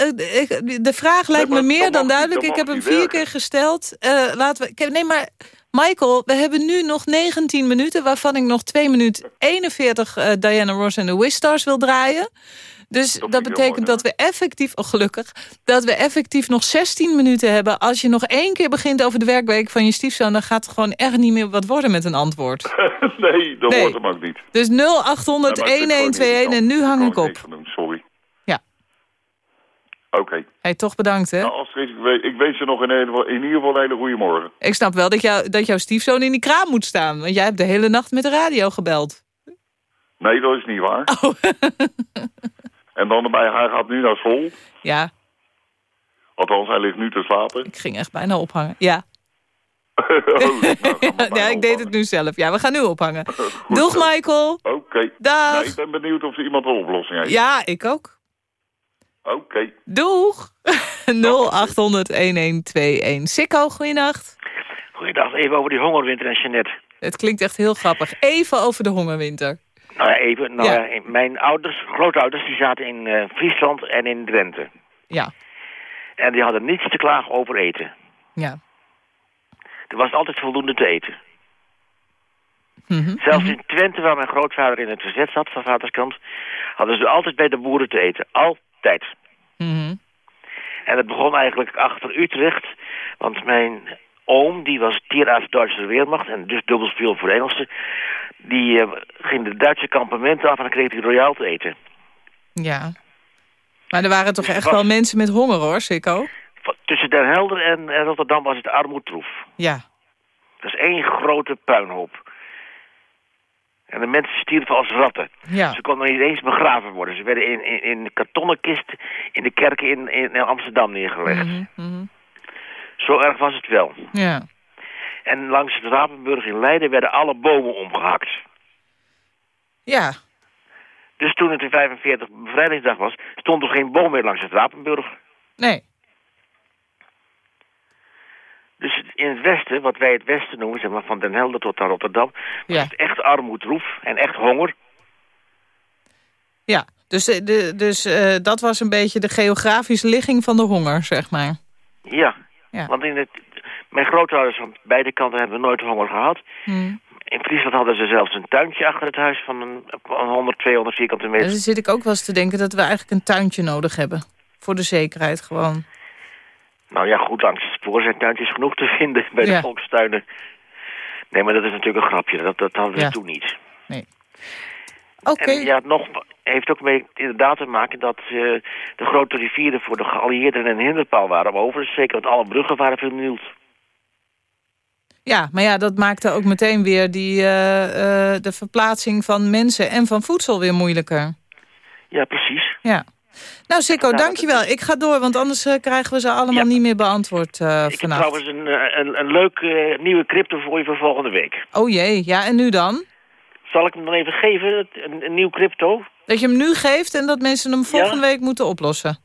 de vraag lijkt nee, me meer dan duidelijk. Die, ik heb hem vier werken. keer gesteld. Uh, laten we, nee, maar Michael, we hebben nu nog 19 minuten... waarvan ik nog 2 minuten 41 uh, Diana Ross en de Wistars wil draaien. Dus dat, betekent dat we effectief, oh gelukkig, dat we effectief nog 16 minuten hebben. Als je nog één keer begint over de werkweek van je stiefzoon... dan gaat het gewoon echt niet meer wat worden met een antwoord. nee, dat wordt hem ook niet. Dus 0800-1121 en nu hang ik op. Sorry. Oké. Okay. Hey, toch bedankt, hè? Nou, Astrid, ik, weet, ik wens je nog in, in ieder geval een hele goede morgen. Ik snap wel dat, jou, dat jouw stiefzoon in die kraam moet staan. Want jij hebt de hele nacht met de radio gebeld. Nee, dat is niet waar. Oh. En dan erbij, hij gaat nu naar school. Ja. Althans, hij ligt nu te slapen. Ik ging echt bijna ophangen, ja. oh, nou, ja, ik deed het nu zelf. Ja, we gaan nu ophangen. Doeg, Michael. Oké. Okay. Dag. Nou, ik ben benieuwd of er iemand een oplossing heeft. Ja, ik ook. Oké. Okay. Doeg. 0800-1121. Sikko, goeienacht. Goeiedag. Even over die hongerwinter en Jeanette. Het klinkt echt heel grappig. Even over de hongerwinter. Nou ja, even. Nou, ja. mijn ouders, grootouders, die zaten in uh, Friesland en in Drenthe. Ja. En die hadden niets te klagen over eten. Ja. Er was altijd voldoende te eten. Mm -hmm. Zelfs in Twente, waar mijn grootvader in het verzet zat, van vaderskant, hadden ze altijd bij de boeren te eten. Altijd. Mm -hmm. En het begon eigenlijk achter Utrecht, want mijn oom, die was tierarts Duitse Weermacht en dus dubbel spion voor de Engelsen, die uh, ging de Duitse kampementen af en dan kreeg hij royaal te eten. Ja. Maar er waren toch dus echt was, wel mensen met honger hoor, Sikko? Tussen Den Helder en, en Rotterdam was het armoedtroef. Ja. Dat is één grote puinhoop. En de mensen stierven als ratten. Ja. Ze konden niet eens begraven worden. Ze werden in, in, in kartonnen kist in de kerken in, in Amsterdam neergelegd. Mm -hmm. Zo erg was het wel. Ja. En langs het Rapenburg in Leiden werden alle bomen omgehakt. Ja. Dus toen het in 45 bevrijdingsdag was, stond er geen boom meer langs het Rapenburg. Nee. Dus in het westen, wat wij het westen noemen, zeg maar van Den Helder tot aan Rotterdam, was het echt armoedroef en echt honger. Ja, dus, de, dus uh, dat was een beetje de geografische ligging van de honger, zeg maar. Ja, ja. want in het, mijn grootouders van beide kanten hebben nooit honger gehad. Hmm. In Friesland hadden ze zelfs een tuintje achter het huis van een, een 100, 200 vierkante meter. Dus dan zit ik ook wel eens te denken dat we eigenlijk een tuintje nodig hebben. Voor de zekerheid gewoon. Nou ja, goed, langs het spoor zijn tuintjes genoeg te vinden bij de volkstuinen. Nee, maar dat is natuurlijk een grapje. Dat, dat hadden we Ja. toen niet. Nee. Oké. En ja, nog heeft ook mee inderdaad te maken dat eh, de grote rivieren voor de geallieerden een hinderpaal waren. Maar overigens zeker, want alle bruggen waren vernield. Ja, maar ja, dat maakte ook meteen weer die, eh, eh, de verplaatsing van mensen en van voedsel weer moeilijker. Ja, precies. Ja. Nou, Sikko, dankjewel. Ik ga door, want anders eh, krijgen we ze allemaal niet meer beantwoord eh, Ik heb trouwens een, eh, een, een leuk nieuwe crypto voor je voor volgende week. Oh jee, ja, en nu dan? Zal ik hem dan even geven, een, een nieuw crypto? Dat je hem nu geeft en dat mensen hem volgende week moeten oplossen.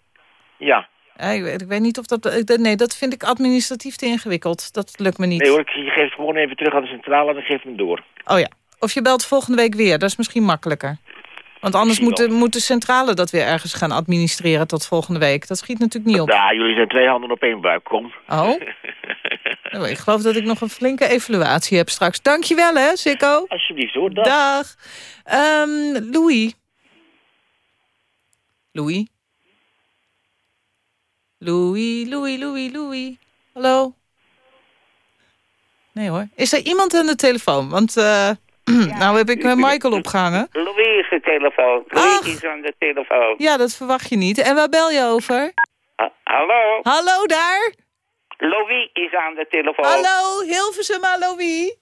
Ja. Ja, ik, weet, ik weet niet of dat... Nee, dat vind ik administratief te ingewikkeld. Dat lukt me niet. Nee hoor, ik- je geeft gewoon even terug aan de centrale en dan geef hem door. Oh ja. Of je belt volgende week weer. Dat is misschien makkelijker. Want anders moet de, moet de centrale dat weer ergens gaan administreren tot volgende week. Dat schiet natuurlijk niet op. Ja, jullie zijn twee handen op één buik, kom. Oh? Oh, ik geloof dat ik nog een flinke evaluatie heb straks. Dankjewel hè, Sikko. Alsjeblieft hoor, dag. Dag. Ehm, Louis. Louis? Louis, Louis, Louis, Louis. Hallo? Nee hoor. Is er iemand aan de telefoon? Want eh nou heb ik met Michael opgehangen. Louis is de telefoon. Louis is aan de telefoon. Ja, dat verwacht je niet. En waar bel je over? Ha- hallo? Hallo daar? Louis is aan de telefoon. Hallo, Hilversuma Louis.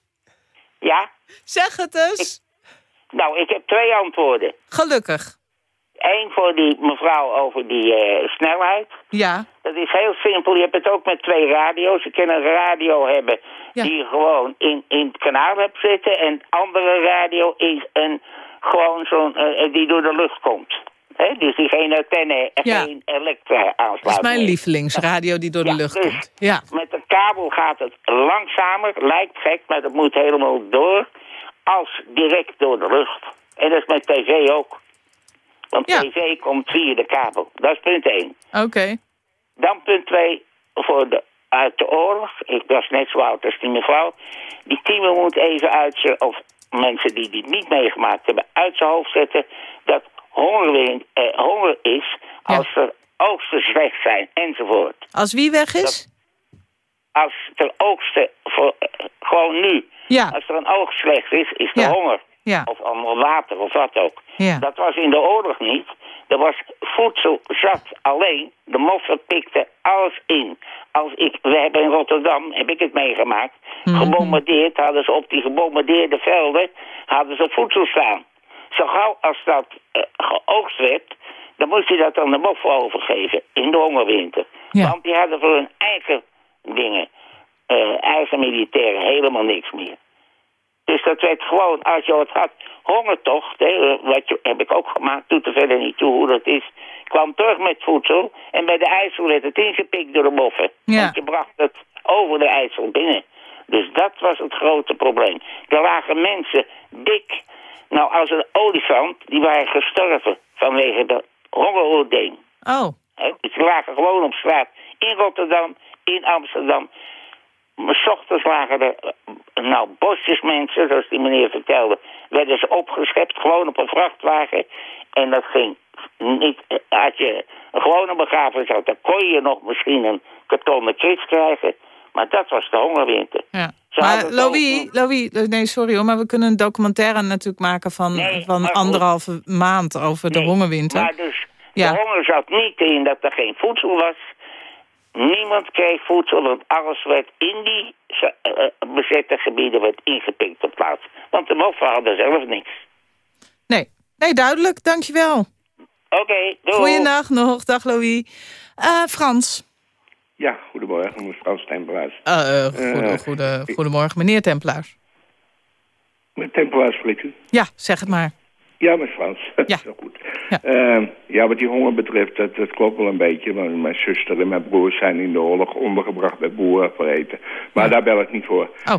Ja? Zeg het eens. Nou, ik heb twee antwoorden. Gelukkig. Eén voor die mevrouw over die eh, snelheid. Ja. Dat is heel simpel. Je hebt het ook met twee radio's. Je kan een radio hebben die je gewoon in, in het kanaal hebt zitten. En andere radio is een, gewoon zo'n, eh, die door de lucht komt. Dus die geen antenne en Ja. geen elektra aansluiting. Dat is mijn lievelingsradio die door de lucht dus komt. Ja. Met de kabel gaat het langzamer, lijkt gek, maar dat moet helemaal door, als direct door de lucht. En dat is met tv ook. Want tv komt via de kabel. Dat is punt 1. Oké. Dan punt 2 voor de uit de oorlog. Ik was net zo oud als die mevrouw. Die team moet even uit zijn, of mensen die dit niet meegemaakt hebben, uit zijn hoofd zetten dat honger, eh, honger is als er oogsten slecht zijn enzovoort. Als wie weg is? als er oogsten, voor, eh, gewoon nu, ja. als er een oogst slecht is, is er honger. Ja. Of ander water of wat ook. Ja. Dat was in de oorlog niet. Er was voedsel zat alleen. De moffen pikten alles in. Als ik, we hebben in Rotterdam, heb ik het meegemaakt, mm gebombardeerd, hadden ze op die gebombardeerde velden, hadden ze voedsel staan. Zo gauw als dat uh, geoogst werd, dan moest je dat aan de moffen overgeven in de hongerwinter. Want die hadden voor hun eigen dingen, uh, eigen militairen, helemaal niks meer. Dus dat werd gewoon, als je wat had, hongertocht, hè, wat je, heb ik ook gemaakt, doet er verder niet toe hoe dat is. kwam terug met voedsel en bij de IJssel werd het ingepikt door de moffen. Ja. Want je bracht het over de IJssel binnen. Dus dat was het grote probleem. Er lagen mensen dik, nou als een olifant, die waren gestorven vanwege de hongeroordeen. Oh. dus die lagen gewoon op straat in Rotterdam, in Amsterdam. S ochtends lagen er, nou, bosjes mensen, zoals die meneer vertelde, werden ze opgeschept, gewoon op een vrachtwagen. En dat ging niet, als je een gewone begrafenis had, dan kon je nog misschien een kartonnen kist krijgen. Maar dat was de hongerwinter. Ja. Maar Louis, Louis, nee sorry hoor, maar we kunnen een documentaire natuurlijk maken van, nee, van anderhalve maand over de hongerwinter. Maar dus, ja. de honger zat niet in dat er geen voedsel was. Niemand kreeg voedsel, want alles werd in die uh, bezette gebieden werd ingepikt op plaats. Want de moffen hadden zelf niks. Nee, nee duidelijk, dankjewel. Oké, okay, doei. Goeiedag nog, dag Louis. Uh, Frans. Ja, goedemorgen, mevrouw Templaars. Uh, goede, goede, goedemorgen, meneer Templaars. Met Templaars spreekt u? Ja, zeg het maar. Ja, met Frans. Ja. Zo goed. Ja. Uh, ja, wat die honger betreft, dat, dat klopt wel een beetje. Want mijn zuster en mijn broers zijn in de oorlog ondergebracht bij boeren voor eten. Maar ja. daar bel ik niet voor. Oh.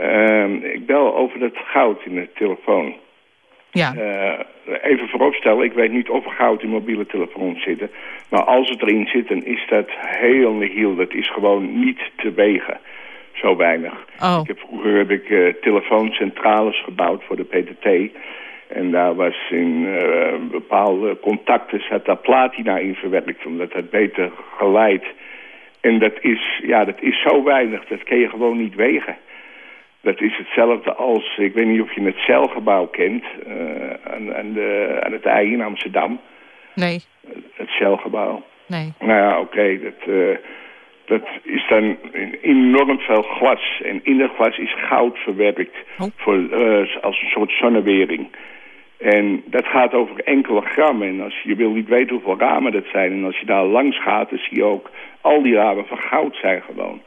Uh, ik bel over dat goud in de telefoon. Ja. Uh, even vooropstellen, ik weet niet of er goud in mobiele telefoons zitten. Maar als het erin zit, dan is dat heel nihil. Dat is gewoon niet te wegen. Zo weinig. Oh. Ik heb, vroeger heb ik uh, telefooncentrales gebouwd voor de PTT. En daar was in uh, bepaalde contacten zat daar platina in verwerkt, omdat dat beter geleidt. En dat is, ja, dat is zo weinig, dat kun je gewoon niet wegen. Dat is hetzelfde als, ik weet niet of je het celgebouw kent, uh, aan, aan, de, aan het IJ in Amsterdam. Nee. Het celgebouw. Nee. Nou ja, oké, okay, dat, uh, dat is dan enorm veel glas. En in dat glas is goud verwerkt oh. voor, uh, als een soort zonnewering. En dat gaat over enkele grammen. En als je wil niet weten hoeveel ramen dat zijn. En als je daar langs gaat, dan zie je ook al die ramen van goud zijn gewoon.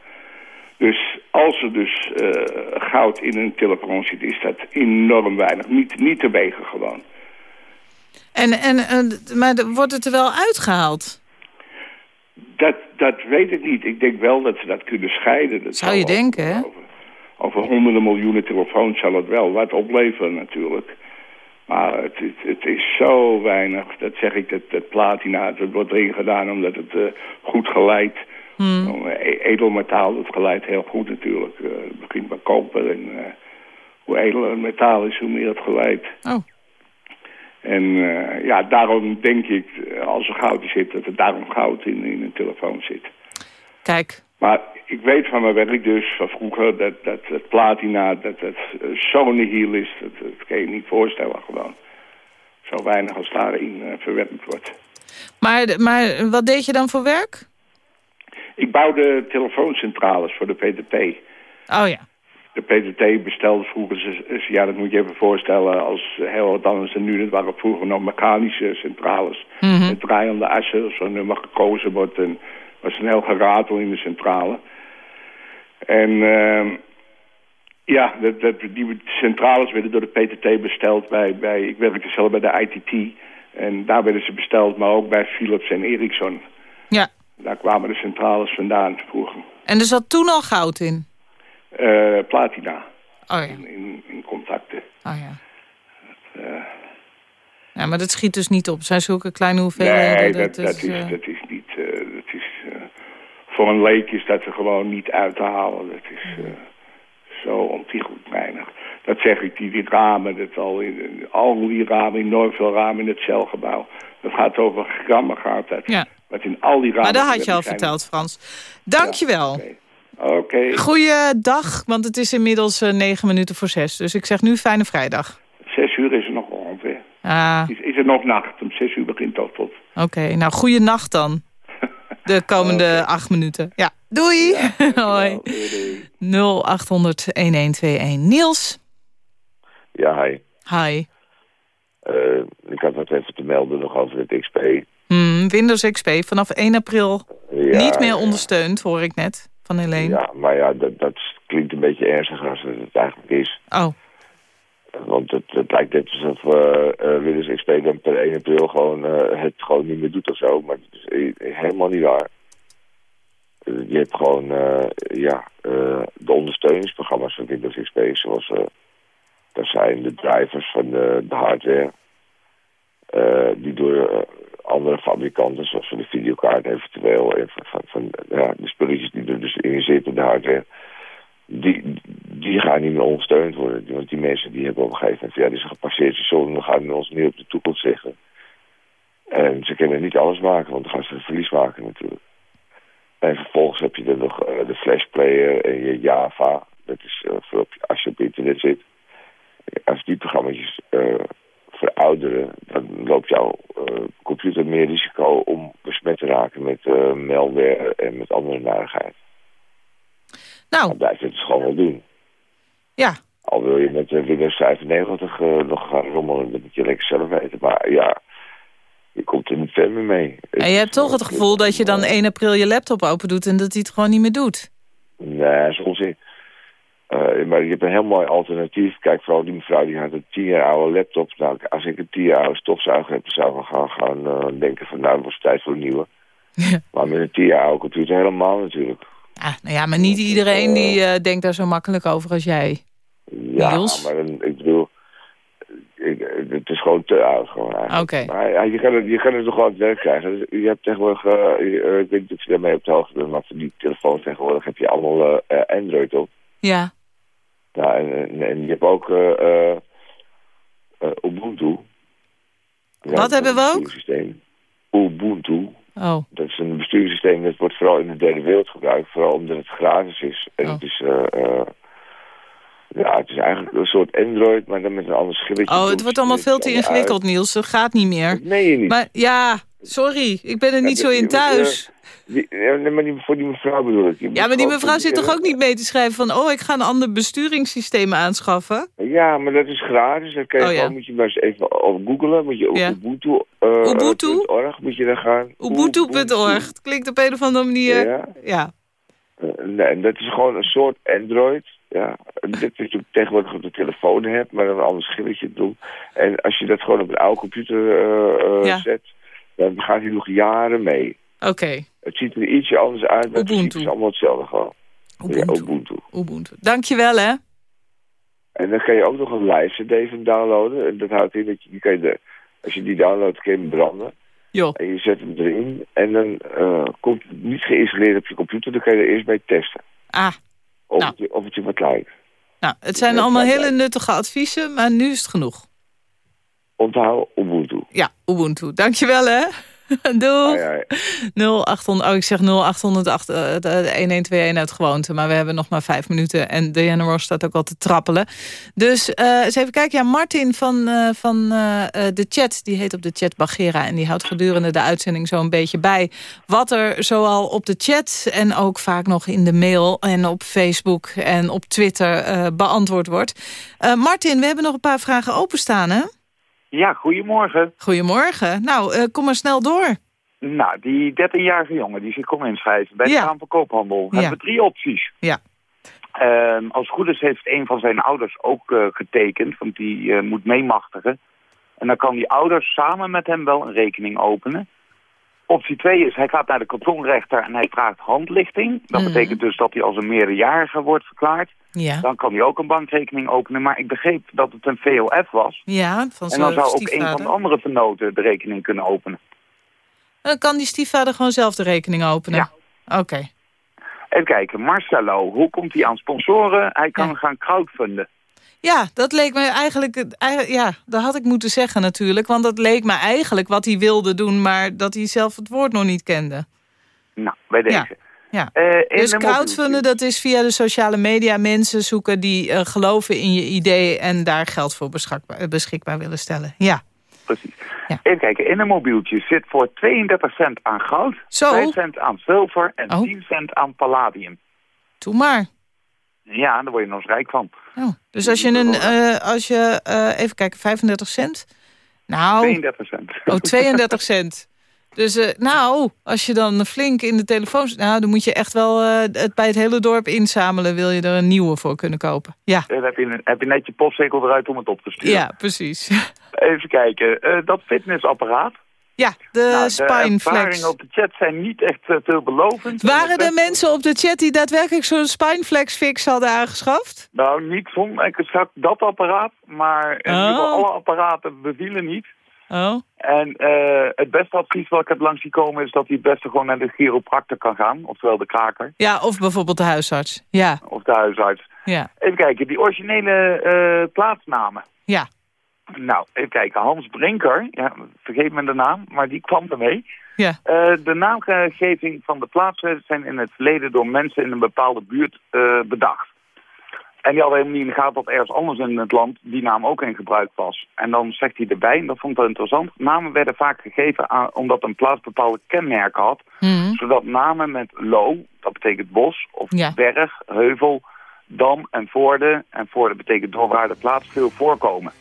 Dus als er dus uh, goud in een telefoon zit, is dat enorm weinig. Niet, niet te wegen gewoon. En, en, uh, maar wordt het er wel uitgehaald? Dat, dat weet ik niet. Ik denk wel dat ze dat kunnen scheiden. Dat Zou je denken, hè? Over, over honderden miljoenen telefoons zal het wel wat opleveren natuurlijk. Maar het, het, het, is zo weinig, dat zeg ik, dat, dat platina, dat wordt erin gedaan omdat het uh, goed geleidt. Hmm. Edelmetaal, dat geleidt heel goed natuurlijk. Uh, het begint bij koper en uh, hoe edeler het metaal is, hoe meer het geleidt. Oh. En uh, ja, daarom denk ik, als er goud in zit, dat er daarom goud in, in een telefoon zit. Kijk. Maar ik weet van mijn werk dus, van vroeger, dat, dat het platina, dat het uh, zo nihil is, dat, dat kan je niet voorstellen gewoon. Zo weinig als daarin uh, verwerkt wordt. Maar, maar wat deed je dan voor werk? Ik bouwde telefooncentrales voor de PTT. Oh ja. De PTT bestelde vroeger, ja dat moet je even voorstellen, als heel wat anders dan nu. Dat waren vroeger nog mechanische centrales. Mm -hmm. Met draaiende assen, als een nummer gekozen wordt. En was een heel geratel in de centrale. En uh, ja, dat, dat, die centrales werden door de PTT besteld bij, bij, ik werkte zelf bij de ITT. En daar werden ze besteld, maar ook bij Philips en Ericsson. Ja. Daar kwamen de centrales vandaan vroeger. En er zat toen al goud in? Uh, platina. Oh ja. In, in, in contacten. Oh ja. Uh, ja, maar dat schiet dus niet op. Zijn zulke kleine hoeveelheden? Nee, dat, dat, dat is, uh... dat is voor een leek is dat er gewoon niet uit te halen. Dat is uh, zo ontiegelijk weinig. Dat zeg ik, die, die ramen, dat al, in, al die ramen, enorm veel ramen in het celgebouw. Dat gaat over grammen gaat dat. Ja. Wat in al die ramen... Maar dat had je al verteld, Frans. Dankjewel. Ja, Oké. Okay. Goeiedag, want het is inmiddels uh, negen minuten voor zes. Dus ik zeg nu fijne vrijdag. Zes uur is er nog ongeveer. Ah. Is, is er nog nacht? Om zes uur begint dat tot. Oké, okay, nou goede nacht dan. De komende okay. acht minuten. Ja, doei. Ja, Hoi. 0800-1121. Niels. Ja, hi. Hi. Uh, ik had wat even te melden nog over het XP. Hmm, Windows XP vanaf 1 april ja, niet meer ondersteund, hoor ik net van Helene. Ja, maar ja, dat, dat klinkt een beetje ernstiger als het, het eigenlijk is. Oh. Want het, het lijkt net alsof Windows XP dan per 1 april gewoon, uh, het gewoon niet meer doet of zo. Maar dat is helemaal niet waar. Je hebt gewoon ja, de ondersteuningsprogramma's van Windows XP, zoals dat zijn de drivers van de, de hardware. die door andere fabrikanten, zoals van de videokaart eventueel, en van, van, van ja, de spulletjes die er dus in zitten, de hardware, die, die gaan niet meer ondersteund worden. Want die mensen die hebben op een gegeven moment, ja, die zijn gepasseerd seizoen, dan gaan we ons niet op de toekomst zeggen. En ze kunnen niet alles maken, want dan gaan ze verlies maken natuurlijk. En vervolgens heb je dan nog uh, de flashplayer en je Java. Dat is uh, als je op internet zit. Als die programma's uh, verouderen, dan loopt jouw computer meer risico om besmet te raken met malware en met andere narigheid. Nou. Dan blijf je het gewoon wel doen. Ja. Al wil je met Windows 95 nog gaan rommelen, dat moet je lekker zelf weten. Maar ja, je komt er niet verder mee. En je hebt toch het gevoel dat je dan 1 april je laptop open doet en dat hij het gewoon niet meer doet? Nee, dat is onzin. Uh, maar je hebt een heel mooi alternatief. Kijk, vooral die mevrouw die had een tien jaar oude laptop. Nou, als ik een tien jaar oude stofzuiger heb, zou ik gaan, gaan uh, denken van nou, het wordt tijd voor een nieuwe. Ja. Maar met een tien jaar oude computer helemaal natuurlijk. Ah, nou ja, maar niet iedereen die uh, denkt daar zo makkelijk over als jij. Ja, Niels? maar dan, ik bedoel, ik, het is gewoon te oud gewoon eigenlijk. Oké. Maar ja, je, kan het, je kan het toch gewoon aan het werk krijgen. Dus je hebt tegenwoordig, je, ik weet niet of je daarmee op de hoogte bent, maar voor die telefoon tegenwoordig heb je allemaal Android op. Ja. Ja, en, je hebt ook uh, Ubuntu. Ja, Wat hebben we ook? Systeem. Ubuntu. Oh. Dat is een besturingssysteem dat wordt vooral in de derde wereld gebruikt. Vooral omdat het gratis is. En oh. het is... ja, het is eigenlijk een soort Android, maar dan met een ander schilletje. Oh, het wordt allemaal veel te ingewikkeld, Niels. Dat gaat niet meer. Nee, je niet. Maar ja, sorry. Ik ben er niet zo in thuis. Die, ja, maar die, voor die mevrouw bedoel ik. Ja, maar die mevrouw zit toch ook niet mee te schrijven van... oh, ik ga een ander besturingssysteem aanschaffen? Ja, maar dat is gratis. Dat kan je oh, gewoon, ja. moet je maar eens even op googlen. Moet je ja. Ubuntu, uh, Ubuntu? .org moet je daar gaan. Ubuntu.org. Het klinkt op een of andere manier... Ja. ja. Uh, nee, dat is gewoon een soort Android. Ja, dit wat je tegenwoordig op de telefoon hebt, maar dan een ander schilletje doen. En als je dat gewoon op een oude computer uh, ja. zet, dan gaat hij nog jaren mee. Oké. Okay. Het ziet er ietsje anders uit, maar Ubuntu. het is allemaal hetzelfde gewoon. Ubuntu. Ja, Ubuntu. Ubuntu. Dankjewel, hè. En dan kan je ook nog een live cd van downloaden. En dat houdt in dat je, die kan je de, als je die downloadt, kun je hem branden. Jo. En je zet hem erin. En dan uh, komt het niet geïnstalleerd op je computer. Dan kan je er eerst mee testen. Ah. Of, nou. het, je, of het je wat lijkt. Nou, het zijn allemaal hele nuttige adviezen, maar nu is het genoeg. Onthoud Ubuntu. Ja, Ubuntu. Dankjewel, hè. Doei. Ai, ai. 0800, oh, ik zeg 0800 uh, 1121 uit gewoonte. Maar we hebben nog maar vijf minuten. En Diana Ross staat ook al te trappelen. Dus uh, eens even kijken. Ja, Martin van, uh, van uh, de chat. Die heet op de chat Bagera. En die houdt gedurende de uitzending zo een beetje bij. Wat er zoal op de chat. En ook vaak nog in de mail. En op Facebook en op Twitter beantwoord wordt. Martin, we hebben nog een paar vragen openstaan, hè? Ja, goedemorgen. Goedemorgen. Nou, uh, kom maar snel door. Nou, die 13-jarige jongen die zich kon inschrijven bij de ja. Kamer van Koophandel... Ja. hebben drie opties. Ja. Uh, als het goed is heeft een van zijn ouders ook uh, getekend, want die uh, moet meemachtigen. En dan kan die ouder samen met hem wel een rekening openen. Optie 2 is, hij gaat naar de kantonrechter en hij vraagt handlichting. Dat Mhm. betekent dus dat hij als een meerderjarige wordt verklaard. Ja. Dan kan hij ook een bankrekening openen. Maar ik begreep dat het een VOF was. Ja, van En dan zou ook een van de andere vernoten de rekening kunnen openen. Dan kan die stiefvader gewoon zelf de rekening openen? Ja. Oké. Even kijken, Marcelo, hoe komt hij aan sponsoren? Hij kan gaan crowdfunden. Ja, dat leek me eigenlijk, ja, dat had ik moeten zeggen natuurlijk. Want dat leek me eigenlijk wat hij wilde doen, maar dat hij zelf het woord nog niet kende. Nou, bij deze. Ja. Uh, dus crowdfunden, dat is via de sociale media mensen zoeken die uh, geloven in je idee en daar geld voor beschikbaar, beschikbaar willen stellen. Ja. Precies. Ja. Even kijken, in een mobieltje zit voor 32 cent aan goud, Zo? 5 cent aan zilver en oh. 10 cent aan palladium. Doe maar. Ja, daar word je nog eens rijk van. Oh, dus als je, een, uh, als je uh, even kijken, 35 cent? Nou, 32 cent. Oh, 32 cent. Dus uh, nou, als je dan flink in de telefoon... Nou, dan moet je echt wel het bij het hele dorp inzamelen... wil je er een nieuwe voor kunnen kopen. Ja. Dan heb je, heb je net je postzegel eruit om het op te sturen. Ja, precies. Even kijken. dat fitnessapparaat. Ja, de nou, Spineflex. De ervaringen op de chat zijn niet echt uh, veelbelovend. Waren er mensen op de chat die daadwerkelijk zo'n Spineflex fix hadden aangeschaft? Nou, niet zonder exact dat apparaat, maar in ieder geval oh. alle apparaten bevielen niet. Oh. En uh, het beste advies wat ik heb langs gekomen is dat hij het beste gewoon naar de chiropractor kan gaan. Oftewel de kraker. Ja, of bijvoorbeeld de huisarts. Ja. Of de huisarts. Ja. Even kijken, die originele uh, plaatsnamen. Ja. Nou, even kijken. Hans Brinker, ja, vergeet me de naam, maar die kwam ermee. Ja. Uh, de naamgeving van de plaatsen zijn in het verleden door mensen in een bepaalde buurt uh, bedacht. En die hadden helemaal niet in de gaten dat ergens anders in het land die naam ook in gebruik was. En dan zegt hij erbij, en dat vond ik wel interessant, namen werden vaak gegeven aan, omdat een plaats bepaalde kenmerken had. Mm. Zodat namen met lo, dat betekent bos, of ja. berg, heuvel, dam en voorde, en voorde betekent door waar de plaats veel voorkomen.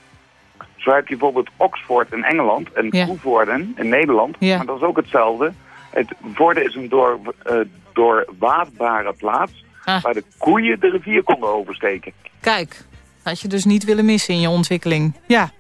Zo heb je bijvoorbeeld Oxford in Engeland en ja. Koevoorden in Nederland. Ja. Maar dat is ook hetzelfde. Het Voorde is een door, uh, doorwaadbare plaats ah. waar de koeien de rivier konden oversteken. Kijk, had je dus niet willen missen in je ontwikkeling. Ja.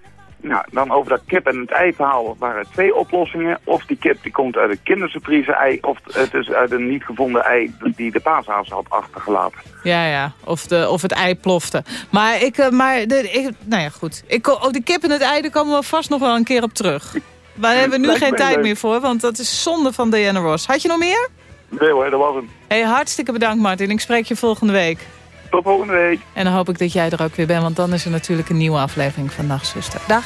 Nou, dan over dat kip en het ei verhaal waren twee oplossingen. Of die kip die komt uit een kindersurprise ei, of het is uit een niet gevonden ei die de paashaas had achtergelaten. Ja, ja. Of, de, of het ei plofte. Maar ik, uh, maar de, ik, nou ja, goed. Ik, oh, die kip en het ei, daar komen we vast nog wel een keer op terug. Daar hebben we nu geen tijd leuk. meer voor, want dat is zonde van Diana Ross. Had je nog meer? Nee hoor, dat was hem. Hey, hartstikke bedankt Martin. Ik spreek je volgende week. Tot volgende week. En dan hoop ik dat jij er ook weer bent, want dan is er natuurlijk een nieuwe aflevering van Nachtzuster. Dag.